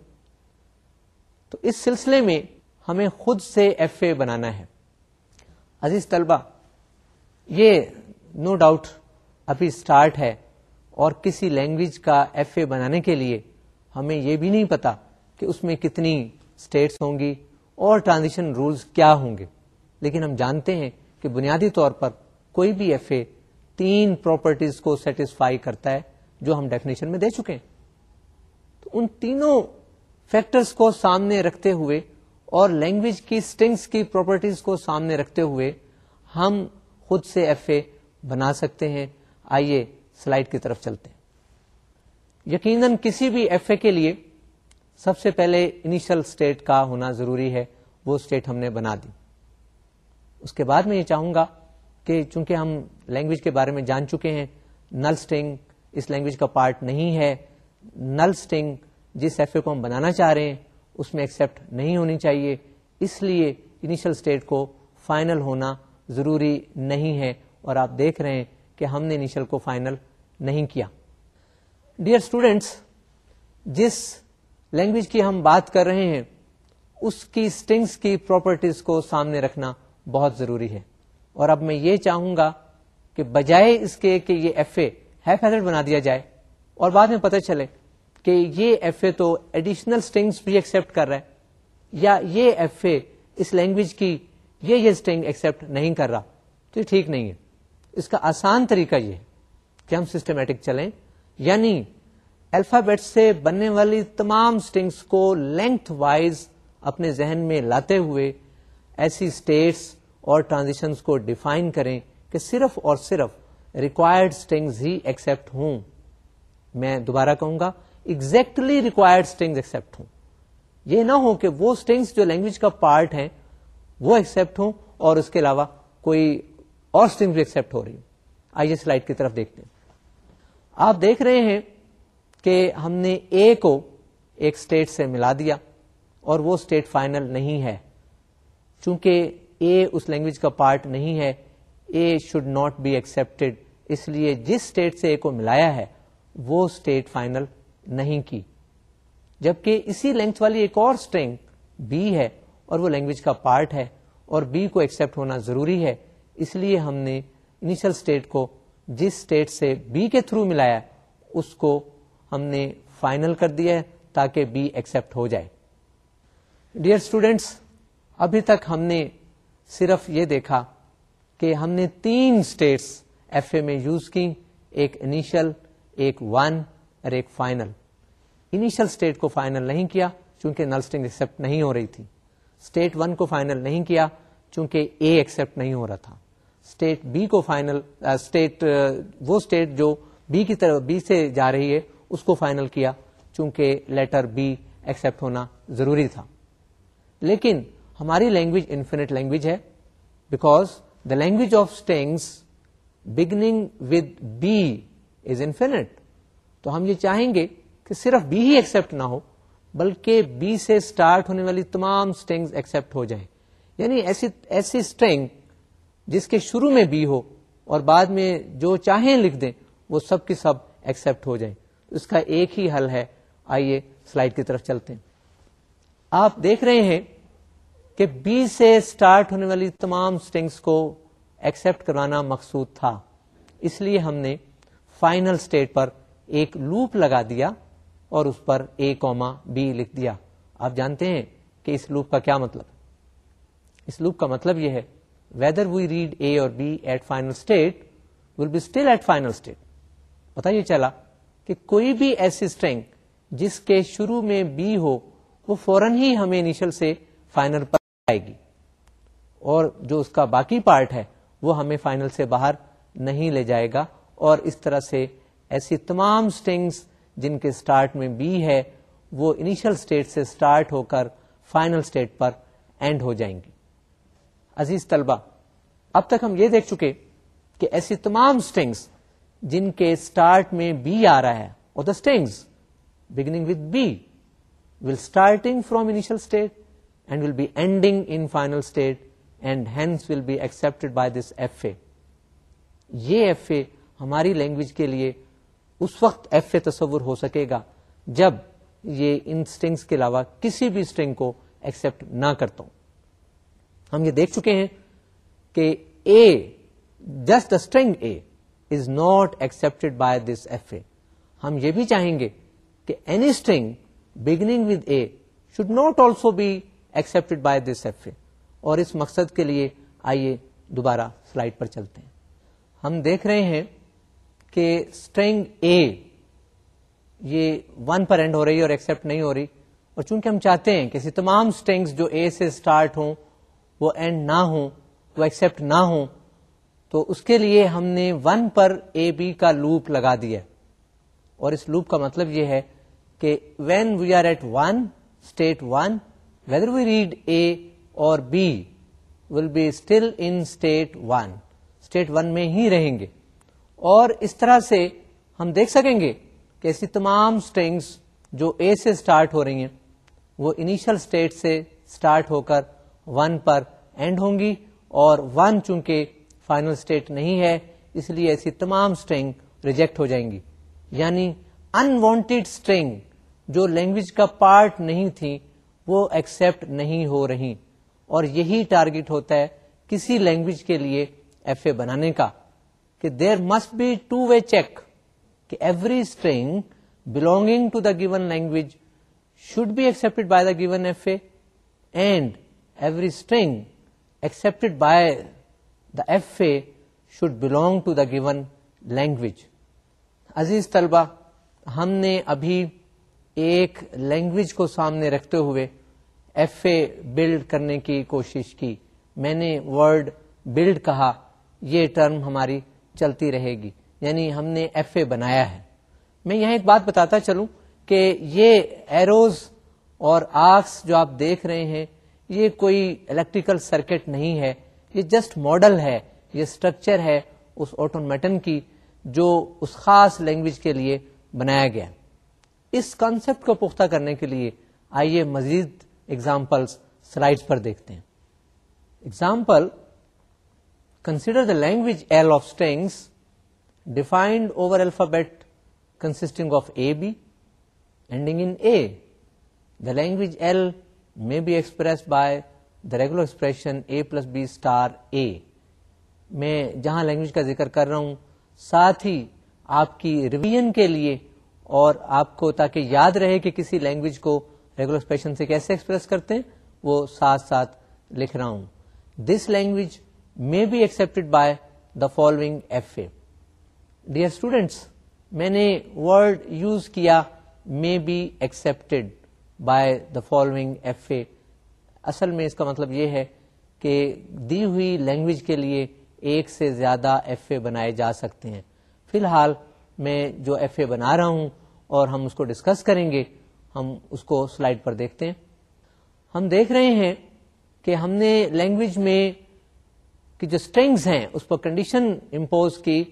تو اس سلسلے میں ہمیں خود سے ایف اے بنانا ہے عزیز طلبہ یہ نو no ڈاؤٹ ابھی اسٹارٹ ہے اور کسی لینگویج کا ایف اے بنانے کے لیے ہمیں یہ بھی نہیں پتا کہ اس میں کتنی اسٹیٹس ہوں گی اور ٹرانزیشن رولز کیا ہوں گے لیکن ہم جانتے ہیں کہ بنیادی طور پر کوئی بھی ایف اے تین پراپرٹیز کو سیٹسفائی کرتا ہے جو ہم ڈیفینیشن میں دے چکے ہیں تو ان تینوں فیکٹرز کو سامنے رکھتے ہوئے اور لینگویج کی اسٹنگس کی پراپرٹیز کو سامنے رکھتے ہوئے ہم خود سے ایف اے بنا سکتے ہیں آئیے سلائڈ کی طرف چلتے ہیں یقیناً کسی بھی ایف اے کے لیے سب سے پہلے انیشل اسٹیٹ کا ہونا ضروری ہے وہ اسٹیٹ ہم نے بنا دی اس کے بعد میں یہ چاہوں گا کہ چونکہ ہم لینگویج کے بارے میں جان چکے ہیں نل اسٹنگ اس لینگویج کا پارٹ نہیں ہے نل اسٹنگ جس ایف اے کو ہم بنانا چاہ رہے ہیں اس میں ایکسیپٹ نہیں ہونی چاہیے اس لیے انیشل اسٹیٹ کو فائنل ہونا ضروری نہیں ہے اور آپ دیکھ رہے ہیں کہ ہم نے انیشل کو فائنل نہیں کیا ڈیئر اسٹوڈینٹس جس لینگویج کی ہم بات کر رہے ہیں اس کی اسٹنگس کی پراپرٹیز کو سامنے رکھنا بہت ضروری ہے اور اب میں یہ چاہوں گا کہ بجائے اس کے کہ یہ ایف اے ہیف ہیڈ بنا دیا جائے اور بعد میں پتہ چلے کہ یہ ایف اے تو ایڈیشنل اسٹنگس بھی ایکسیپٹ کر رہا ہے یا یہ ایف اے اس لینگویج کی یہ یہ اسٹنگ ایکسیپٹ نہیں کر رہا تو یہ ٹھیک نہیں ہے اس کا آسان طریقہ یہ ہے کہ ہم سسٹمیٹک چلیں یعنی الفابیٹ سے بننے والی تمام اسٹنگس کو لینتھ وائز اپنے ذہن میں لاتے ہوئے ایسی اسٹیٹس اور ٹرانزیشنس کو ڈیفائن کریں کہ صرف اور صرف ریکوائرڈ اسٹنگز ہی ایکسپٹ ہوں میں دوبارہ کہوں گا ایگزیکٹلی ریکوائرڈ اسٹنگز ایکسپٹ ہوں یہ نہ ہو کہ وہ جو لینگویج کا پارٹ ہیں وہ ایکسپٹ ہوں اور اس کے علاوہ کوئی اور اسٹنگ بھی ایکسپٹ ہو رہی ہوں آئیے سلائڈ کی طرف دیکھتے ہیں آپ دیکھ رہے ہیں کہ ہم نے اے کو ایک اسٹیٹ سے ملا دیا اور وہ اسٹیٹ فائنل نہیں ہے چونکہ اے اس لینگویج کا پارٹ نہیں ہے A should not be accepted اس لیے جس اسٹیٹ سے اے کو ملایا ہے وہ اسٹیٹ فائنل نہیں کی جبکہ اسی لینتھ والی ایک اور اسٹرینگ بی ہے اور وہ لینگویج کا پارٹ ہے اور بی کو ایکسپٹ ہونا ضروری ہے اس لیے ہم نے انیشل اسٹیٹ کو جس اسٹیٹ سے بی کے تھرو ملایا اس کو ہم نے فائنل کر دیا ہے تاکہ بی ایکسپٹ ہو جائے ڈیئر اسٹوڈینٹس ابھی تک ہم نے صرف یہ دیکھا کہ ہم نے تین اسٹیٹس ایف اے میں یوز کی ایک انیشل ایک ون اور ایک فائنل انیشل اسٹیٹ کو فائنل نہیں کیا چونکہ نل اسٹنگ ایکسپٹ نہیں ہو رہی تھی اسٹیٹ ون کو فائنل نہیں کیا چونکہ اے ایکسپٹ نہیں ہو رہا تھا اسٹیٹ بی کو فائنل اسٹیٹ وہ اسٹیٹ جو بی کی طرف بی سے جا رہی ہے اس کو فائنل کیا چونکہ لیٹر بی ایکسپٹ ہونا ضروری تھا لیکن ہماری لینگویج انفینٹ لینگویج ہے because the language of strings beginning with B is infinite تو ہم یہ چاہیں گے کہ صرف بی ہی ایکسپٹ نہ ہو بلکہ بی سے اسٹارٹ ہونے والی تمام اسٹینگز ایکسپٹ ہو جائیں یعنی ایسی ایسی اسٹینگ جس کے شروع میں بی ہو اور بعد میں جو چاہیں لکھ دیں وہ سب کی سب ایکسپٹ ہو جائیں اس کا ایک ہی حل ہے آئیے سلائڈ کی طرف چلتے ہیں آپ دیکھ رہے ہیں کہ بی سے اسٹارٹ ہونے والی تمام تمامکس کو ایکسپٹ کروانا مقصود تھا اس لیے ہم نے فائنل اسٹیٹ پر ایک لوپ لگا دیا اور اس پر اے کوما بی لکھ دیا آپ جانتے ہیں کہ اس لوپ کا کیا مطلب اس لوپ کا مطلب یہ ہے ویدر وی ریڈ اے اور B at final state will be still at final state پتا یہ چلا کہ کوئی بھی ایسی اسٹرینگ جس کے شروع میں بی ہو وہ فورن ہی ہمیں انیشل سے فائنل پر آئے گی اور جو اس کا باقی پارٹ ہے وہ ہمیں فائنل سے باہر نہیں لے جائے گا اور اس طرح سے ایسی تمام اسٹنگس جن کے اسٹارٹ میں بی ہے وہ انیشل اسٹیٹ سے ہو کر فائنل پر اینڈ ہو جائیں گی عزیز طلبہ اب تک ہم یہ دیکھ چکے کہ ایسی تمام اسٹنگس جن کے اسٹارٹ میں بی آ رہا ہے اور the strings beginning with B will starting from initial state and will be ending in final state and hence will be accept by this F A یہ ایف اے ہماری لینگویج کے لیے اس وقت ایف اے تصور ہو سکے گا جب یہ ان انگس کے علاوہ کسی بھی اسٹرنگ کو ایکسپٹ نہ کرتا ہوں ہم یہ دیکھ چکے ہیں کہ A just string A is not accept by this F A ہم یہ بھی چاہیں گے کہ any string beginning with A should not also be by this F A اور اس مقصد کے لیے آئیے دوبارہ سلائڈ پر چلتے ہیں ہم دیکھ رہے ہیں کہ اسٹینگ اے یہ ون پر اینڈ ہو رہی ہے اور ایکسپٹ نہیں ہو رہی اور چونکہ ہم چاہتے ہیں کہ تمام اسٹینگس جو اے سے اسٹارٹ ہوں وہ اینڈ نہ ہوں وہ ایکسپٹ نہ ہوں تو اس کے لیے ہم نے ون پر اے بی کا لوپ لگا دیا اور اس لوپ کا مطلب یہ ہے کہ when we are at one state one whether we read A or B will be still in state one state one میں ہی رہیں گے اور اس طرح سے ہم دیکھ سکیں گے کہ ایسی تمام اسٹرنگس جو اے سے اسٹارٹ ہو رہی ہیں وہ انیشل اسٹیٹ سے اسٹارٹ ہو کر ون پر اینڈ ہوں گی اور ون چونکہ فائنل اسٹیٹ نہیں ہے اس لیے ایسی تمام اسٹرنگ ریجیکٹ ہو جائیں گی یعنی انوانٹیڈ اسٹرنگ جو لینگویج کا پارٹ نہیں تھی وہ ایکسپٹ نہیں ہو رہی اور یہی ٹارگٹ ہوتا ہے کسی لینگویج کے لیے ایف اے بنانے کا کہ there must be two way check کہ every string belonging to the given language should be accept by the given F A and every string accepted by the F A should belong to the given language عزیز طلبہ ہم نے ابھی ایک language کو سامنے رکھتے ہوئے ایف اے بلڈ کرنے کی کوشش کی میں نے ورڈ بلڈ کہا یہ ٹرم ہماری چلتی رہے گی یعنی ہم نے ایف اے بنایا ہے میں یہاں ایک بات بتاتا چلوں کہ یہ ایروز اور آرکس جو آپ دیکھ رہے ہیں یہ کوئی الیکٹریکل سرکٹ نہیں ہے یہ جسٹ ماڈل ہے یہ اسٹرکچر ہے اس آٹومیٹن کی جو اس خاص لینگویج کے لیے بنایا گیا اس کانسپٹ کو پختہ کرنے کے لیے آئیے مزید ایگزامپل سلائڈ پر دیکھتے ہیں consider the language L of strings defined over alphabet consisting of A B ending in A the language L the regular A plus B star A میں جہاں لینگویج کا ذکر کر رہا ہوں ساتھ ہی آپ کی ریویژن کے لیے اور آپ کو تاکہ یاد رہے کہ کسی لینگویج کو ریگولر ایکسپریشن سے کیسے ایکسپریس کرتے ہیں وہ ساتھ ساتھ لکھ رہا ہوں this language may be accepted by the following F A dear students میں نے ورڈ یوز کیا may be accept by the following F A اصل میں اس کا مطلب یہ ہے کہ دی ہوئی لینگویج کے لیے ایک سے زیادہ ایف اے بنائے جا سکتے ہیں فی الحال میں جو ایف اے بنا رہا ہوں اور ہم اس کو ڈسکس کریں گے ہم اس کو سلائڈ پر دیکھتے ہیں ہم دیکھ رہے ہیں کہ ہم نے لینگویج میں کی جو اسٹرنگز ہیں اس پر کنڈیشن امپوز کی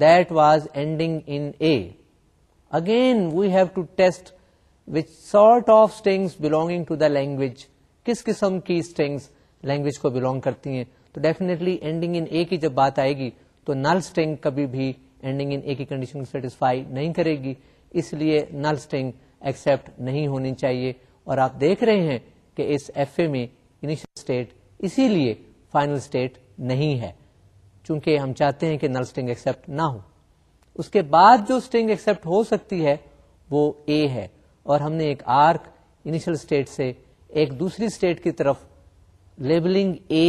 that was ending in A again we have to test with sort of strings belonging to the language کس قسم کی اسٹرنگس لینگویج کو بلونگ کرتی ہیں تو ڈیفینیٹلی اینڈنگ ان اے کی جب بات آئے گی تو نل اسٹینگ کبھی بھی اینڈنگ ان ایک ہی کنڈیشن کو سیٹسفائی نہیں کرے گی اس لیے نل اسٹنگ ایکسیپٹ نہیں ہونی چاہیے اور آپ دیکھ رہے ہیں کہ اس ایف اے میں انیشل اسٹیٹ اسی لیے فائنل اسٹیٹ نہیں ہے چونکہ ہم چاہتے ہیں کہ نل اسٹنگ ایکسیپٹ نہ ہو اس کے بعد جو اسٹنگ ایکسیپٹ ہو سکتی ہے وہ اے ہے اور ہم نے ایک آرک انیشل اسٹیٹ سے ایک دوسری اسٹیٹ کی طرف لیبلنگ اے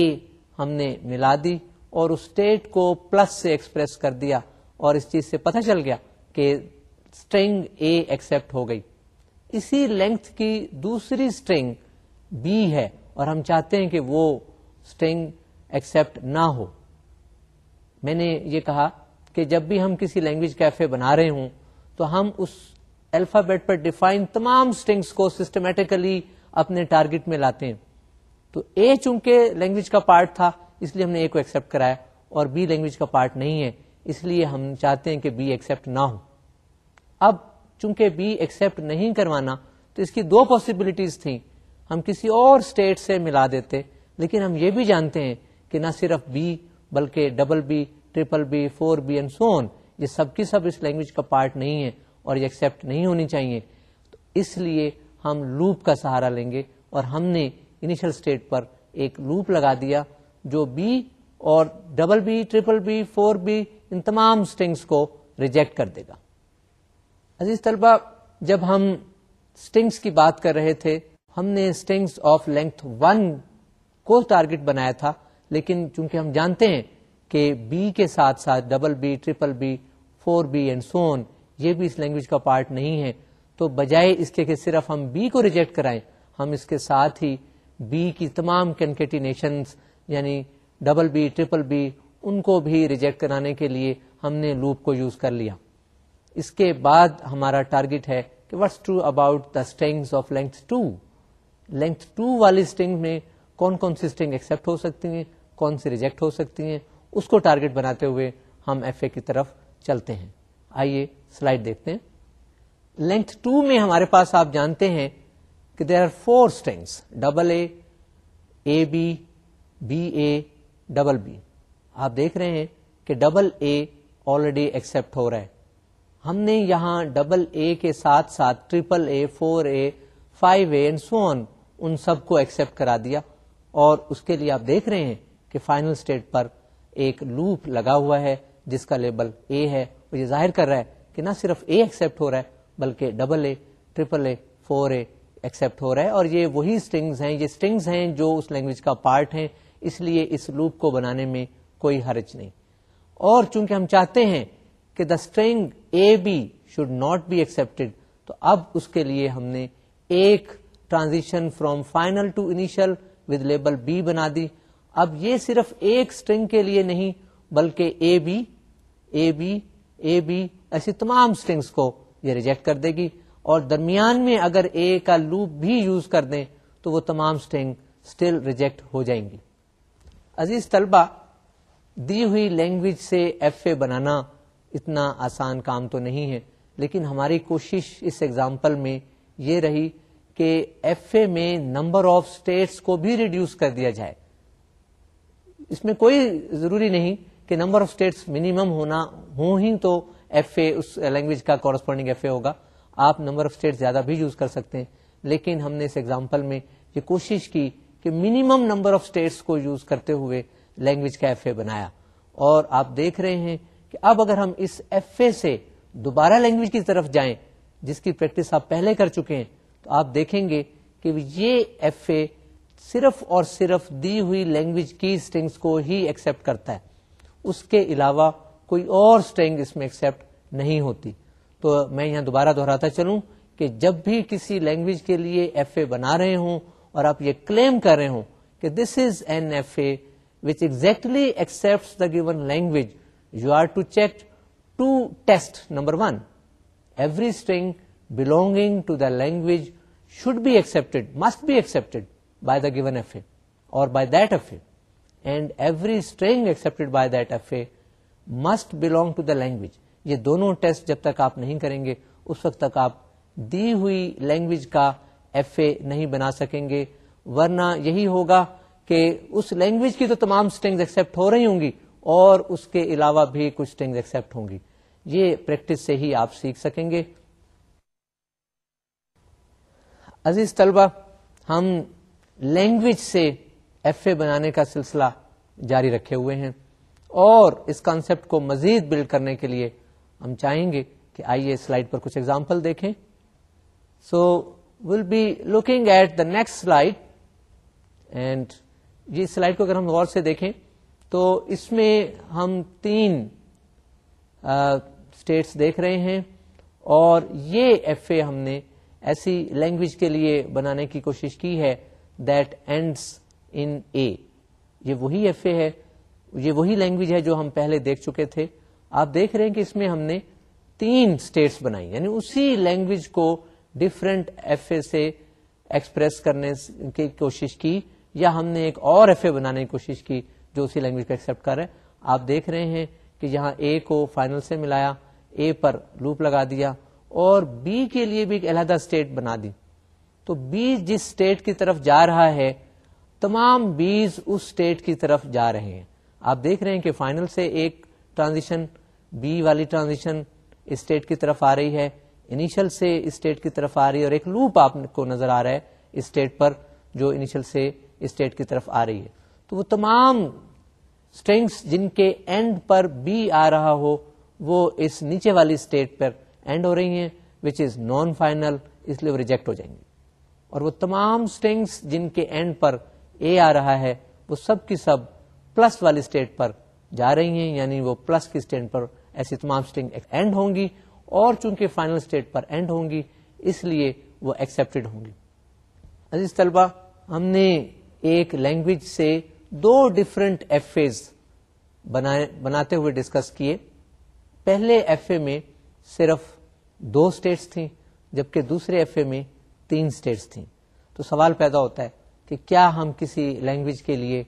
ہم نے ملا دی اور اس اسٹیٹ کو پلس سے ایکسپریس کر دیا اور اس چیز سے پتہ چل گیا کہ اسٹرنگ اے ایکسپٹ ہو گئی اسی لینتھ کی دوسری اسٹرنگ بی ہے اور ہم چاہتے ہیں کہ وہ اسٹرنگ ایکسپٹ نہ ہو میں نے یہ کہا کہ جب بھی ہم کسی لینگویج کیفے بنا رہے ہوں تو ہم اس الفابیٹ پر ڈیفائن تمام اسٹرنگس کو سسٹمیٹیکلی اپنے ٹارگٹ میں لاتے ہیں تو اے چونکہ لینگویج کا پارٹ تھا اس لیے ہم نے اے کو ایکسپٹ کرایا اور بی لینگویج کا پارٹ نہیں ہے اس لیے ہم چاہتے ہیں کہ بی ایکسپٹ نہ ہو اب چونکہ بی ایکسیپٹ نہیں کروانا تو اس کی دو پاسبلٹیز تھیں ہم کسی اور اسٹیٹ سے ملا دیتے لیکن ہم یہ بھی جانتے ہیں کہ نہ صرف بی بلکہ double B triple B four B and so on یہ سب کی سب اس لینگویج کا پارٹ نہیں ہے اور یہ ایکسیپٹ نہیں ہونی چاہیے تو اس لیے ہم لوپ کا سہارا لیں گے اور ہم نے انیشل اسٹیٹ پر ایک لوپ لگا دیا جو بی اور double B triple B four B ان تمام اسٹنگس کو ریجیکٹ کر دے گا عزیز طلبا جب ہم کی بات کر رہے تھے ہم نے آف لینتھ کو ٹارگٹ بنایا تھا لیکن چونکہ ہم جانتے ہیں کہ بی کے ساتھ ساتھ double B triple B four B and so on یہ بھی اس لینگویج کا پارٹ نہیں ہے تو بجائے اس کے کہ صرف ہم بی کو ریجیکٹ کرائیں ہم اس کے ساتھ ہی بی کی تمام کنکیٹینیشنس یعنی ڈبل بی ٹریپل بی ان کو بھی ریجیکٹ کرانے کے لیے ہم نے لوپ کو یوز کر لیا اس کے بعد ہمارا ٹارگیٹ ہے کہ what's true about the strings of length two length two والی اسٹنگ میں کون کون سی اسٹینگ ایکسپٹ ہو سکتی ہیں کون سی ریجیکٹ ہو سکتی ہیں اس کو ٹارگیٹ بناتے ہوئے ہم ایف اے کی طرف چلتے ہیں آئیے سلائڈ دیکھتے ہیں لینتھ ٹو میں ہمارے پاس آپ جانتے ہیں کہ there are four strings double A A B B A double B آپ دیکھ رہے ہیں کہ ڈبل اے آلریڈی ایکسپٹ ہو رہا ہے ہم نے یہاں ڈبل اے کے ساتھ ساتھ triple A A A four five and ان سب کو ایکسپٹ کرا دیا اور اس کے لیے آپ دیکھ رہے ہیں کہ فائنل اسٹیٹ پر ایک لوپ لگا ہوا ہے جس کا لیبل اے ہے وہ یہ ظاہر کر رہا ہے کہ نہ صرف اے ایکسپٹ ہو رہا ہے بلکہ double A triple A four A accept ہو رہا ہے اور یہ وہی اسٹرنگز ہیں یہ اسٹرنگز ہیں جو اس لینگویج کا پارٹ ہیں اس لیے اس لوپ کو بنانے میں کوئی حرج نہیں اور چونکہ ہم چاہتے ہیں کہ the string A B should not be accept تو اب اس کے لیے ہم نے ایک transition final to initial with label B بنا دی اب یہ صرف ایک اسٹرنگ کے لیے نہیں بلکہ A B A A B B ایسی تمام اسٹرنگس کو یہ ریجیکٹ کر دے گی اور درمیان میں اگر اے کا لوپ بھی یوز کر دیں تو وہ تمام اسٹرنگ اسٹل ریجیکٹ ہو جائیں گی عزیز طلبہ دی ہوئی لینگویج سے ایف اے بنانا اتنا آسان کام تو نہیں ہے لیکن ہماری کوشش اس ایگزامپل میں یہ رہی کہ ایف اے میں نمبر آف اسٹیٹس کو بھی ریڈیوس کر دیا جائے اس میں کوئی ضروری نہیں کہ نمبر آف اسٹیٹس منیمم ہونا ہوں ہی تو ایف اے اس لینگویج کا کورسپونڈنگ ایف اے ہوگا آپ نمبر آف اسٹیٹس زیادہ بھی یوز کر سکتے ہیں لیکن ہم نے اس ایگزامپل میں یہ کوشش کی کہ منیمم نمبر آف اسٹیٹس کو یوز کرتے ہوئے لینگویج کا ایف اے بنایا اور آپ دیکھ رہے ہیں کہ اب اگر ہم اس ایف اے سے دوبارہ لینگویج کی طرف جائیں جس کی پریکٹس آپ پہلے کر چکے ہیں تو آپ دیکھیں گے کہ یہ ایف اے صرف اور صرف دی ہوئی لینگویج کی اسٹنگس کو ہی ایکسپٹ کرتا ہے اس کے علاوہ کوئی اور اسٹنگ اس میں ایکسپٹ نہیں ہوتی تو میں یہاں دوبارہ دہراتا چلوں کہ جب بھی کسی لینگویج کے لیے ایف اے بنا رہے ہوں اور آپ یہ کلیم کر رہے ہوں کہ this is an F A ٹلیپٹ given language you are to check to test number one every سٹ belong to the language should be accept must be accept by the given F A اور language یہ دونوں test جب تک آپ نہیں کریں گے اس وقت تک آپ دی ہوئی لینگویج کا ایف اے نہیں بنا سکیں گے ورنہ یہی ہوگا کہ اس لینگویج کی تو تمام اسٹنگز ایکسیپٹ ہو رہی ہوں گی اور اس کے علاوہ بھی کچھ اسٹنگ ایکسیپٹ ہوں گی یہ پریکٹس سے ہی آپ سیکھ سکیں گے عزیز طلبہ ہم لینگویج سے ایف اے بنانے کا سلسلہ جاری رکھے ہوئے ہیں اور اس کانسیپٹ کو مزید بلڈ کرنے کے لیے ہم چاہیں گے کہ آئیے سلائڈ پر کچھ ایگزامپل دیکھیں so will be looking at the next slide and G, slide کو اگر ہم غور سے دیکھیں تو اس میں ہم تین اسٹیٹس دیکھ رہے ہیں اور یہ ایف اے ہم نے ایسی لینگویج کے لیے بنانے کی کوشش کی ہے دیٹ اینڈس ان اے یہ وہی ایف اے ہے یہ وہی لینگویج ہے جو ہم پہلے دیکھ چکے تھے آپ دیکھ رہے ہیں کہ اس میں ہم نے تین اسٹیٹس بنائی یعنی اسی لینگویج کو ڈفرینٹ ایف اے سے ایکسپریس کرنے کی کوشش کی یا ہم نے ایک اور ایف اے بنانے کی کوشش کی جو اسی لینگویج کو ایکسپٹ کر رہے ہیں آپ دیکھ رہے ہیں کہ یہاں اے کو فائنل سے ملایا اے پر لوپ لگا دیا اور بی کے لیے بھی ایک علیحدہ اسٹیٹ بنا دی تو بی جس اسٹیٹ کی طرف جا رہا ہے تمام بیز اس اسٹیٹ کی طرف جا رہے ہیں آپ دیکھ رہے ہیں کہ فائنل سے ایک ٹرانزیشن بی والی ٹرانزیشن اسٹیٹ کی طرف آ رہی ہے انیشل سے اسٹیٹ کی طرف آ رہی ہے اور ایک لوپ آپ کو نظر آ رہا ہے اسٹیٹ پر جو انیشل سے اسٹیٹ کی طرف آ رہی ہے تو وہ تمام جن کے اینڈ پر بی آ رہا ہو وہ اس نیچے والی اسٹیٹ پر اینڈ ہو رہی ہیں وچ از نان فائنل اس لیے وہ وہ ریجیکٹ ہو جائیں اور تمام جن کے اینڈ پر اے آ رہا ہے وہ سب کی سب پلس والی اسٹیٹ پر جا رہی ہیں یعنی وہ پلس کی اسٹینڈ پر ایسی تمام اسٹینگ اینڈ ہوں گی اور چونکہ فائنل اسٹیٹ پر اینڈ ہوں گی اس لیے وہ ایکسپٹیڈ ہوں گی عزیز طلبہ ہم نے ایک لینگویج سے دو ڈفرنٹ ایف ایز بناتے ہوئے ڈسکس کیے پہلے ایف اے میں صرف دو اسٹیٹس تھیں جبکہ دوسرے ایف اے میں تین اسٹیٹس تھیں تو سوال پیدا ہوتا ہے کہ کیا ہم کسی لینگویج کے لیے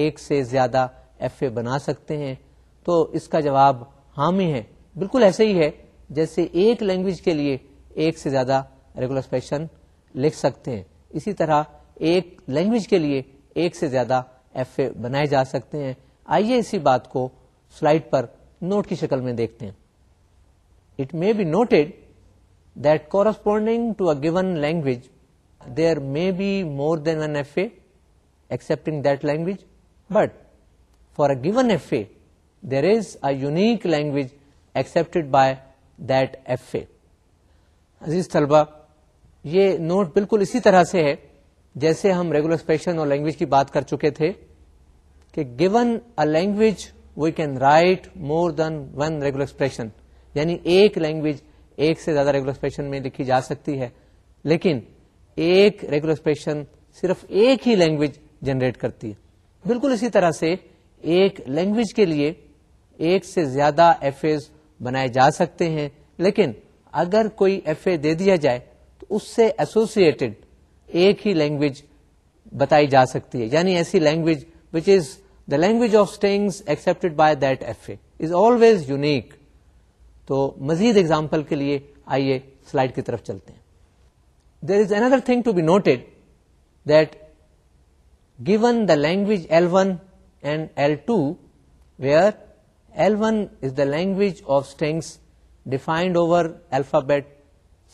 ایک سے زیادہ ایف اے بنا سکتے ہیں تو اس کا جواب ہی ہے بالکل ایسے ہی ہے جیسے ایک لینگویج کے لیے ایک سے زیادہ ریگولر اسپیکشن لکھ سکتے ہیں اسی طرح ایک لینگویج کے لیے ایک سے زیادہ ایف اے بنائے جا سکتے ہیں آئیے اسی بات کو سلائڈ پر نوٹ کی شکل میں دیکھتے ہیں it may be noted that corresponding to a given language there may be more than F A accepting that language but for a given F A there is a unique language accepted by that F A عزیز طلبہ یہ note بالکل اسی طرح سے ہے جیسے ہم regular expression اور لینگویج کی بات کر چکے تھے کہ given a language we can write more than one regular expression یعنی ایک لینگویج ایک سے زیادہ ریگولر ایکسپریشن میں لکھی جا سکتی ہے لیکن ایک ریگولر ایکسپریشن صرف ایک ہی لینگویج جنریٹ کرتی ہے بالکل اسی طرح سے ایک لینگویج کے لیے ایک سے زیادہ ایف اے بنائے جا سکتے ہیں لیکن اگر کوئی ایف اے دے دیا جائے تو اس سے ایسوسیٹڈ ایک ہی لینگویج بتائی جا سکتی ہے یعنی ایسی language which is the language of strings by that F A is always unique تو مزید ایگزامپل کے لیے آئیے سلائڈ کی طرف چلتے ہیں there is another thing to be noted that given the language L one and L two where L one is the language of strings defined over alphabet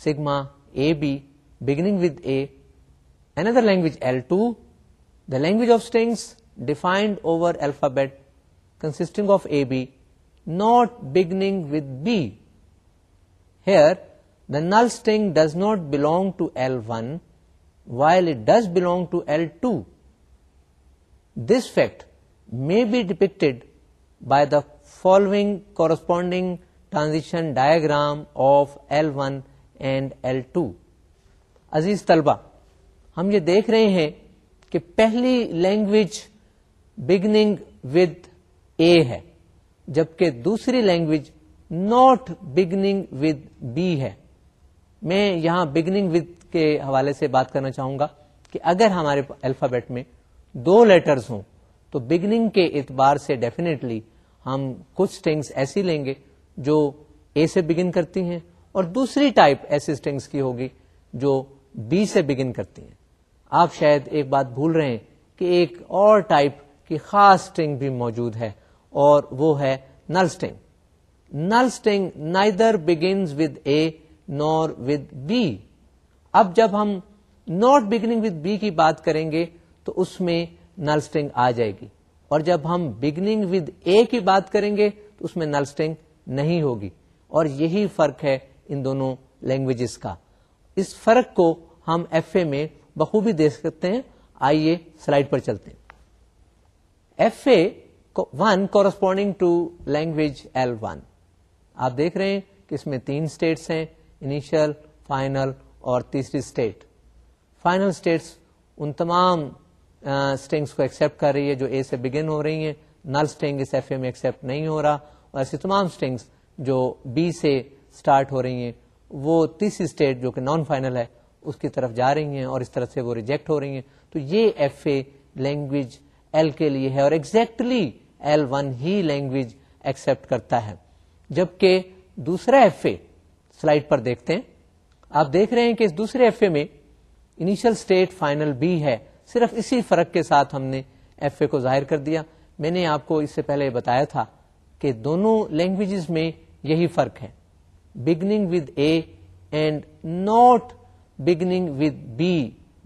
sigma A B beginning with A Another language, L2, the language of strings defined over alphabet consisting of AB, not beginning with B. Here, the null string does not belong to L1, while it does belong to L2. This fact may be depicted by the following corresponding transition diagram of L1 and L2. Aziz Talba, ہم یہ دیکھ رہے ہیں کہ پہلی language beginning with اے ہے جبکہ دوسری language not beginning with B ہے میں یہاں بگننگ ود کے حوالے سے بات کرنا چاہوں گا کہ اگر ہمارے الفابیٹ میں دو لیٹرز ہوں تو بگننگ کے اعتبار سے ڈیفینیٹلی ہم کچھ اسٹنگس ایسی لیں گے جو اے سے بگن کرتی ہیں اور دوسری ٹائپ ایسی اسٹنگس کی ہوگی جو بی سے بگن کرتی ہیں آپ شاید ایک بات بھول رہے ہیں کہ ایک اور ٹائپ کی خاص بھی موجود ہے اور وہ ہے null null neither begins with A nor with B اب جب ہم ناٹ بگننگ ود بی کی بات کریں گے تو اس میں نل اسٹنگ آ جائے گی اور جب ہم بگننگ ود اے کی بات کریں گے تو اس میں نل اسٹنگ نہیں ہوگی اور یہی فرق ہے ان دونوں لینگویجز کا اس فرق کو ہم ایف اے میں بخوبی دیکھ سکتے ہیں آئیے سلائڈ پر چلتے ہیں F A one corresponding to language L one آپ دیکھ رہے ہیں کہ اس میں تین اسٹیٹس ہیں انیشیل فائنل اور تیسری اسٹیٹ فائنل اسٹیٹس ان تمام اسٹینگس کو ایکسپٹ کر رہی ہے جو اے سے بگن ہو رہی ہیں null string us F A میں ایکسپٹ نہیں ہو رہا اور ایسی تمام اسٹینگس جو بی سے اسٹارٹ ہو رہی ہیں وہ تیسری اسٹیٹ جو کہ نان فائنل ہے اس کی طرف جا رہی ہیں اور اس طرح سے وہ ریجیکٹ ہو رہی ہیں تو یہ ایف اے لینگویج ایل کے لیے ہے اور ایگزیکٹلی ایل ون ہی لینگویج ایکسپٹ کرتا ہے جبکہ دوسرا ایف اے سلائڈ پر دیکھتے ہیں آپ دیکھ رہے ہیں کہ اس دوسرے ایف اے میں انیشل اسٹیٹ فائنل بی ہے صرف اسی فرق کے ساتھ ہم نے ایف اے کو ظاہر کر دیا میں نے آپ کو اس سے پہلے بتایا تھا کہ دونوں لینگویجز میں یہی فرق ہے beginning with A and not beginning with B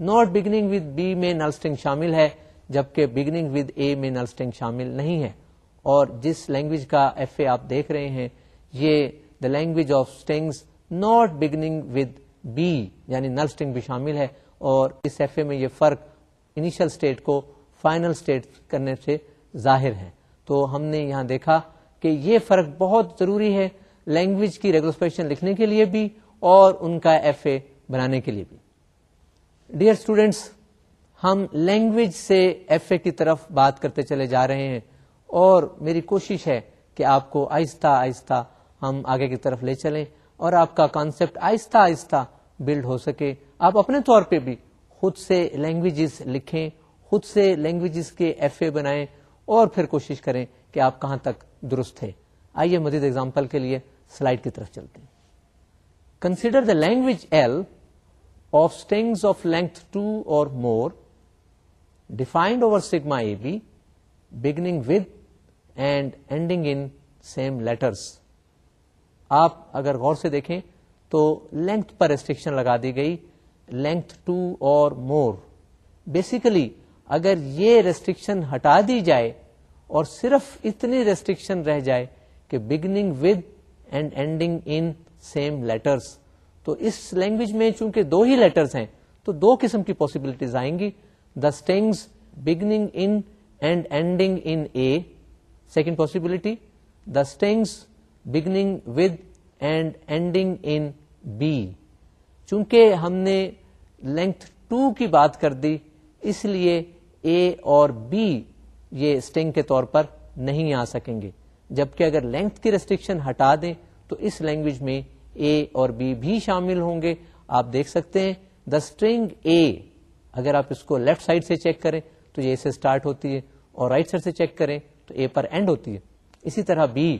not beginning with B میں نرسٹنگ شامل ہے جبکہ بگننگ ود اے میں نرسٹنگ شامل نہیں ہے اور جس لینگویج کا ایف اے آپ دیکھ رہے ہیں یہ the language of strings not beginning with B یعنی نل اسٹنگ بھی شامل ہے اور اس ایف اے میں یہ فرق انیشل اسٹیٹ کو فائنل اسٹیٹ کرنے سے ظاہر ہے تو ہم نے یہاں دیکھا کہ یہ فرق بہت ضروری ہے لینگویج کی ریگولسپیشن لکھنے کے لیے بھی اور ان کا ایف اے بنانے کے لیے بھی ڈیئر اسٹوڈینٹس ہم لینگویج سے ایف اے کی طرف بات کرتے چلے جا رہے ہیں اور میری کوشش ہے کہ آپ کو آہستہ آہستہ ہم آگے کی طرف لے چلیں اور آپ کا کانسیپٹ آہستہ آہستہ بلڈ ہو سکے آپ اپنے طور پہ بھی خود سے لینگویجز لکھیں خود سے لینگویجز کے ایف اے بنائیں اور پھر کوشش کریں کہ آپ کہاں تک درست ہیں آئیے مزید اگزامپل کے لیے سلائڈ کی طرف چلتے ہیں consider the language L of of length two or more defined over over sigma AB beginning with and ending in same letters آپ اگر غور سے دیکھیں تو لینتھ پر ریسٹرکشن لگا دی گئی length two or more basically اگر یہ ریسٹرکشن ہٹا دی جائے اور صرف اتنی ریسٹرکشن رہ جائے کہ beginning with and ending in same letters تو اس لینگویج میں چونکہ دو ہی لیٹرز ہیں تو دو قسم کی پاسبلٹیز آئیں گی the strings beginning in and ending in A second possibility the beginning with and ending in B چونکہ ہم نے لینتھ ٹو کی بات کر دی اس لیے اے اور بی یہ اسٹینگ کے طور پر نہیں آ سکیں گے جبکہ اگر لینتھ کی ریسٹرکشن ہٹا دیں تو اس لینگویج میں اے اور بی بھی شامل ہوں گے آپ دیکھ سکتے ہیں دا اسٹرنگ اے اگر آپ اس کو لیفٹ سائڈ سے چیک کریں تو اے سے اسٹارٹ ہوتی ہے اور رائٹ سائڈ سے چیک کریں تو اے پر اینڈ ہوتی ہے اسی طرح بی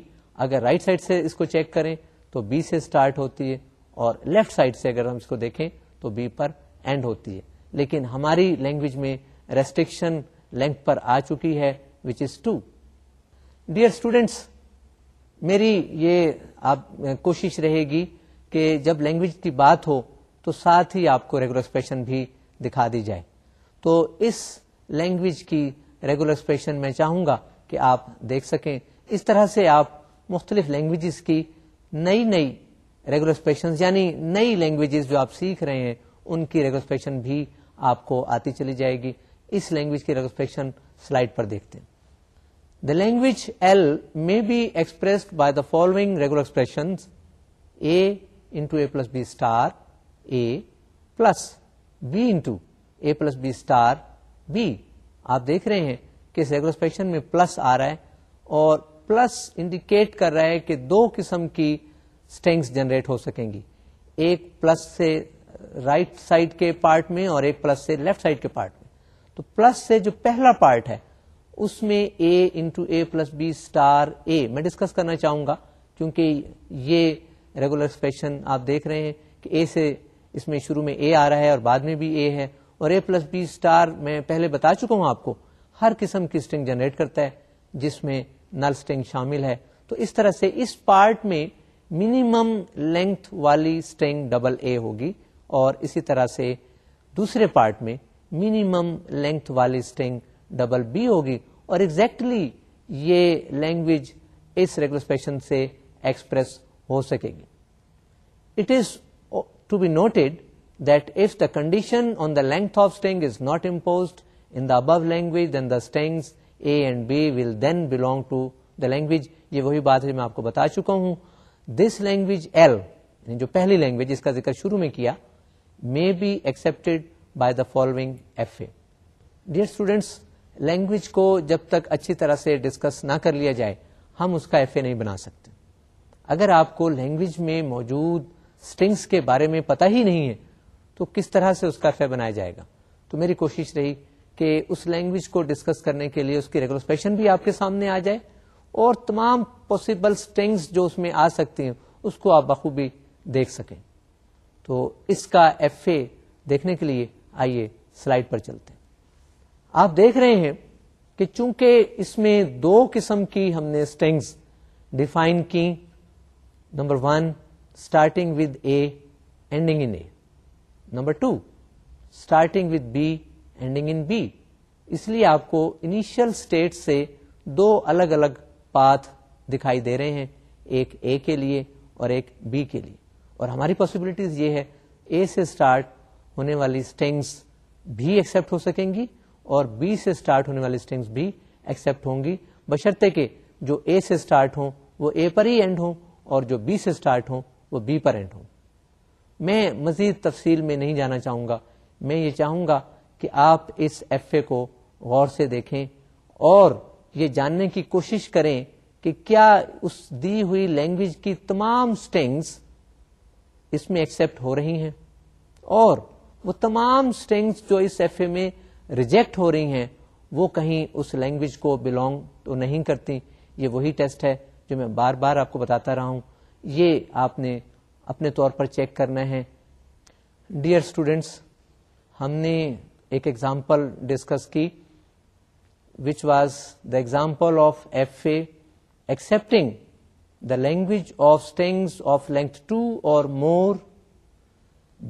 اگر رائٹ سائڈ سے اس کو چیک کریں تو بی سے اسٹارٹ ہوتی ہے اور لیفٹ سائڈ سے اگر ہم اس کو دیکھیں تو بی پر اینڈ ہوتی ہے لیکن ہماری لینگویج میں ریسٹرکشن لینتھ پر آ چکی ہے which is two dear students میری یہ آپ کوشش رہے گی کہ جب لینگویج کی بات ہو تو ساتھ ہی آپ کو ریگولر ایکسپریشن بھی دکھا دی جائے تو اس لینگویج کی ریگولر ایکسپریشن میں چاہوں گا کہ آپ دیکھ سکیں اس طرح سے آپ مختلف لینگویجز کی نئی نئی ریگولر ایکسپریشن یعنی نئی لینگویجز جو آپ سیکھ رہے ہیں ان کی ریگولر ایکسپریشن بھی آپ کو آتی چلی جائے گی اس لینگویج کی ریگولر ایکسپریشن سلائڈ پر دیکھتے ہیں language L be be by by the following expressions A into A plus B star A plus B into A plus B star B آپ دیکھ رہے ہیں کہ اس ریگولرسپریشن میں پلس آ رہا ہے اور پلس انڈیکیٹ کر رہا ہے کہ دو قسم کی اسٹینگس جنریٹ ہو سکیں گی ایک پلس سے رائٹ right سائڈ کے پارٹ میں اور ایک پلس سے لیفٹ سائڈ کے پارٹ میں تو پلس سے جو پہلا پارٹ ہے اس میں A into A plus B star A میں ڈسکس کرنا چاہوں گا کیونکہ یہ ریگولر فیشن آپ دیکھ رہے ہیں کہ اے سے اس میں شروع میں اے آ رہا ہے اور بعد میں بھی اے ہے اور اے پلس بی اسٹار میں پہلے بتا چکا ہوں آپ کو ہر قسم کی اسٹنگ جنریٹ کرتا ہے جس میں نل اسٹنگ شامل ہے تو اس طرح سے اس پارٹ میں منیمم لینتھ والی اسٹنگ ڈبل اے ہوگی اور اسی طرح سے دوسرے پارٹ میں منیمم لینتھ والی اسٹنگ ڈبل بی ہوگی اور ایگزیکٹلی exactly یہ لینگویج اس ریگوسپیکشن سے ایکسپریس ہو سکے گی it is to be noted that if the condition on the the the length of string is not imposed in above language then A and B will then belong to the language یہ وہی بات ہے میں آپ کو بتا چکا ہوں دس لینگویج ایل جو پہلی لینگویج اس کا ذکر شروع میں کیا may be accepted by the following F A dear students language کو جب تک اچھی طرح سے ڈسکس نہ کر لیا جائے ہم اس کا ایف اے نہیں بنا سکتے اگر آپ کو لینگویج میں موجود اسٹنگس کے بارے میں پتا ہی نہیں ہے تو کس طرح سے اس کا ایف اے بنایا جائے گا تو میری کوشش رہی کہ اس لینگویج کو ڈسکس کرنے کے لیے اس کی ریگولسپیشن بھی آپ کے سامنے آ جائے اور تمام پوسیبل اسٹنگس جو اس میں آ سکتی ہیں اس کو آپ بخوبی دیکھ سکیں تو اس کا ایف اے دیکھنے کے لیے آئیے سلائڈ پر چلتے ہیں آپ دیکھ رہے ہیں کہ چونکہ اس میں دو قسم کی ہم نے اسٹینگس ڈیفائن کی number one starting with A ending in A number two starting with B ending in B اس لیے آپ کو انیشیل اسٹیٹ سے دو الگ الگ پاتھ دکھائی دے رہے ہیں ایک اے کے لیے اور ایک بی کے لیے اور ہماری پاسبلٹیز یہ ہے اے سے اسٹارٹ ہونے والی اسٹینگس بھی ایکسپٹ ہو سکیں گی اور بی سے اسٹارٹ ہونے والی اسٹرنگس بھی ایکسپٹ ہوں گی بشرطے کے جو اے سے اسٹارٹ ہوں وہ اے پر ہی اینڈ ہوں اور جو بی سے اسٹارٹ ہوں وہ بی پر اینڈ ہوں میں مزید تفصیل میں نہیں جانا چاہوں گا میں یہ چاہوں گا کہ آپ اس ایف اے کو غور سے دیکھیں اور یہ جاننے کی کوشش کریں کہ کیا اس دی ہوئی لینگویج کی تمام اسٹینگس اس میں ایکسپٹ ہو رہی ہیں اور وہ تمام اسٹینگس جو اس ایف اے میں ریجیکٹ ہو رہی ہیں وہ کہیں اس لینگویج کو بلونگ تو نہیں کرتی یہ وہی ٹیسٹ ہے جو میں بار بار آپ کو بتاتا رہا ہوں یہ آپ نے اپنے طور پر چیک کرنا ہے ڈیئر اسٹوڈینٹس ہم نے ایک ایگزامپل ڈسکس کی which was the example of F A accepting the language of strings of length two or more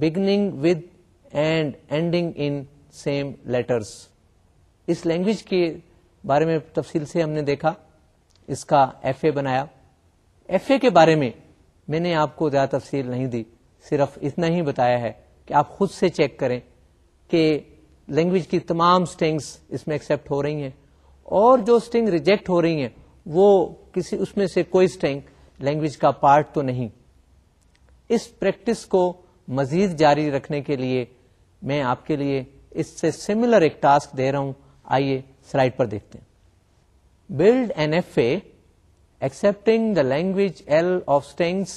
beginning with and ending in same letters us language کے بارے میں تفصیل سے ہم نے دیکھا اس کا ایف اے بنایا ایف اے کے بارے میں میں نے آپ کو زیادہ تفصیل نہیں دی صرف اتنا ہی بتایا ہے کہ آپ خود سے چیک کریں کہ لینگویج کی تمام اسٹنگس اس میں ایکسیپٹ ہو رہی ہیں اور جو اسٹنگ ریجیکٹ ہو رہی ہیں وہ کسی اس میں سے کوئی اسٹنگ لینگویج کا پارٹ تو نہیں اس پریکٹس کو مزید جاری رکھنے کے لیے میں آپ کے لیے اس سے سملر ایک ٹاسک دے رہا ہوں آئیے سلائڈ پر دیکھتے ہیں build an F A accepting the language L of strings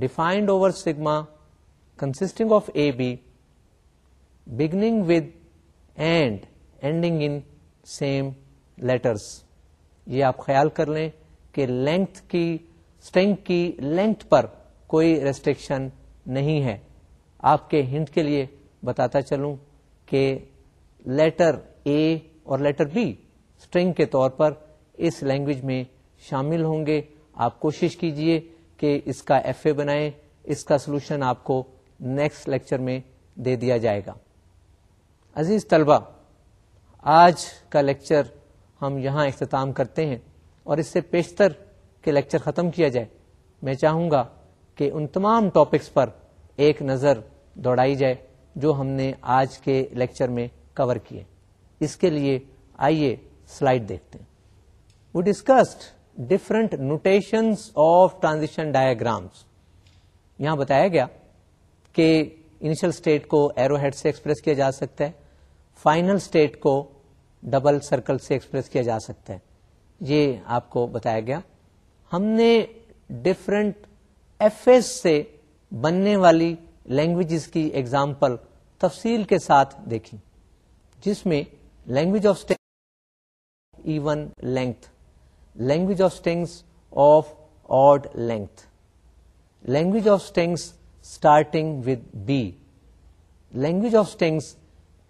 defined over sigma consisting of A B beginning with and ending in same letters یہ آپ خیال کر لیں کہ لینتھ کی کی اسٹینگ لینتھ پر کوئی ریسٹرکشن نہیں ہے آپ کے ہنٹ کے لیے بتاتا چلوں کہ لیٹر اے اور لیٹر بی اسٹرنگ کے طور پر اس لینگویج میں شامل ہوں گے آپ کوشش کیجئے کہ اس کا ایف اے بنائیں اس کا سلوشن آپ کو نیکسٹ لیکچر میں دے دیا جائے گا عزیز طلبہ آج کا لیکچر ہم یہاں اختتام کرتے ہیں اور اس سے پیشتر کے لیکچر ختم کیا جائے میں چاہوں گا کہ ان تمام ٹاپکس پر ایک نظر دوڑائی جائے جو ہم نے آج کے لیکچر میں کور کیے اس کے لیے آئیے سلائڈ دیکھتے ہیں discussed different notations of transition diagrams یہاں بتایا گیا کہ انیشل اسٹیٹ کو ایرو ہیڈ سے ایکسپریس کیا جا سکتا ہے فائنل اسٹیٹ کو ڈبل سرکل سے ایکسپریس کیا جا سکتا ہے یہ آپ کو بتایا گیا ہم نے ڈفرینٹ ایف ایس سے بننے والی لینگویجز کی ایگزامپل تفصیل کے ساتھ دیکھیں جس میں language of even length language of strings of odd length language of strings starting with B language of strings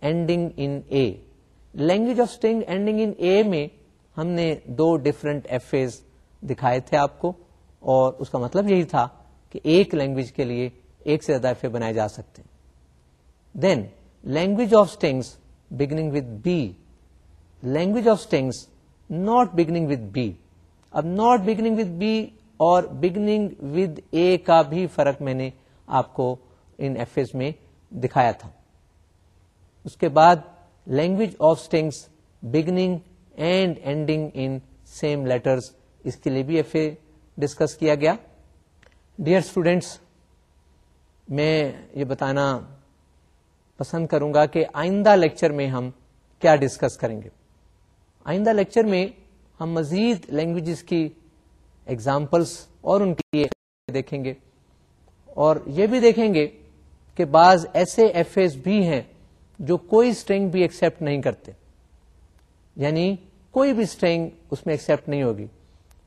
ending in A language of string ending in A میں ہم نے دو ڈفرنٹ ایز دکھائے تھے آپ کو اور اس کا مطلب یہی تھا کہ ایک لینگویج کے لیے ایک سے زیادہ ایف اے بنائے جا سکتے ہیں then of of beginning with with B language of strings not with B اب beginning with B اور کا بھی فرق میں نے آپ کو ان ایف میں دکھایا تھا اس کے بعد language of strings beginning and ending in same letters اس کے لیے بھی ایف اے ڈسکس کیا گیا ڈیئر اسٹوڈینٹس میں یہ بتانا پسند کروں گا کہ آئندہ لیکچر میں ہم کیا ڈسکس کریں گے آئندہ لیکچر میں ہم مزید لینگویجز کی ایگزامپلس اور ان کے دیکھیں گے اور یہ بھی دیکھیں گے کہ بعض ایسے ایف ایس بھی ہیں جو کوئی اسٹرینگ بھی ایکسپٹ نہیں کرتے یعنی کوئی بھی اسٹرنگ اس میں ایکسپٹ نہیں ہوگی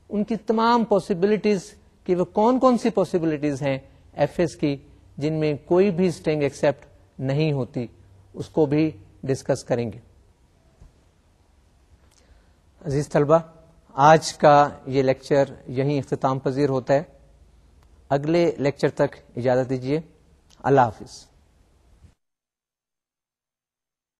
ان کی تمام پاسبلٹیز کہ وہ کون کون سی پاسبلٹیز ہیں ایف ایس کی جن میں کوئی بھی اسٹرینگ ایکسپٹ نہیں ہوتی اس کو بھی ڈسکس کریں گے عزیز طلبہ آج کا یہ لیکچر یہیں اختتام پذیر ہوتا ہے اگلے لیکچر تک اجازت دیجیے اللہ حافظ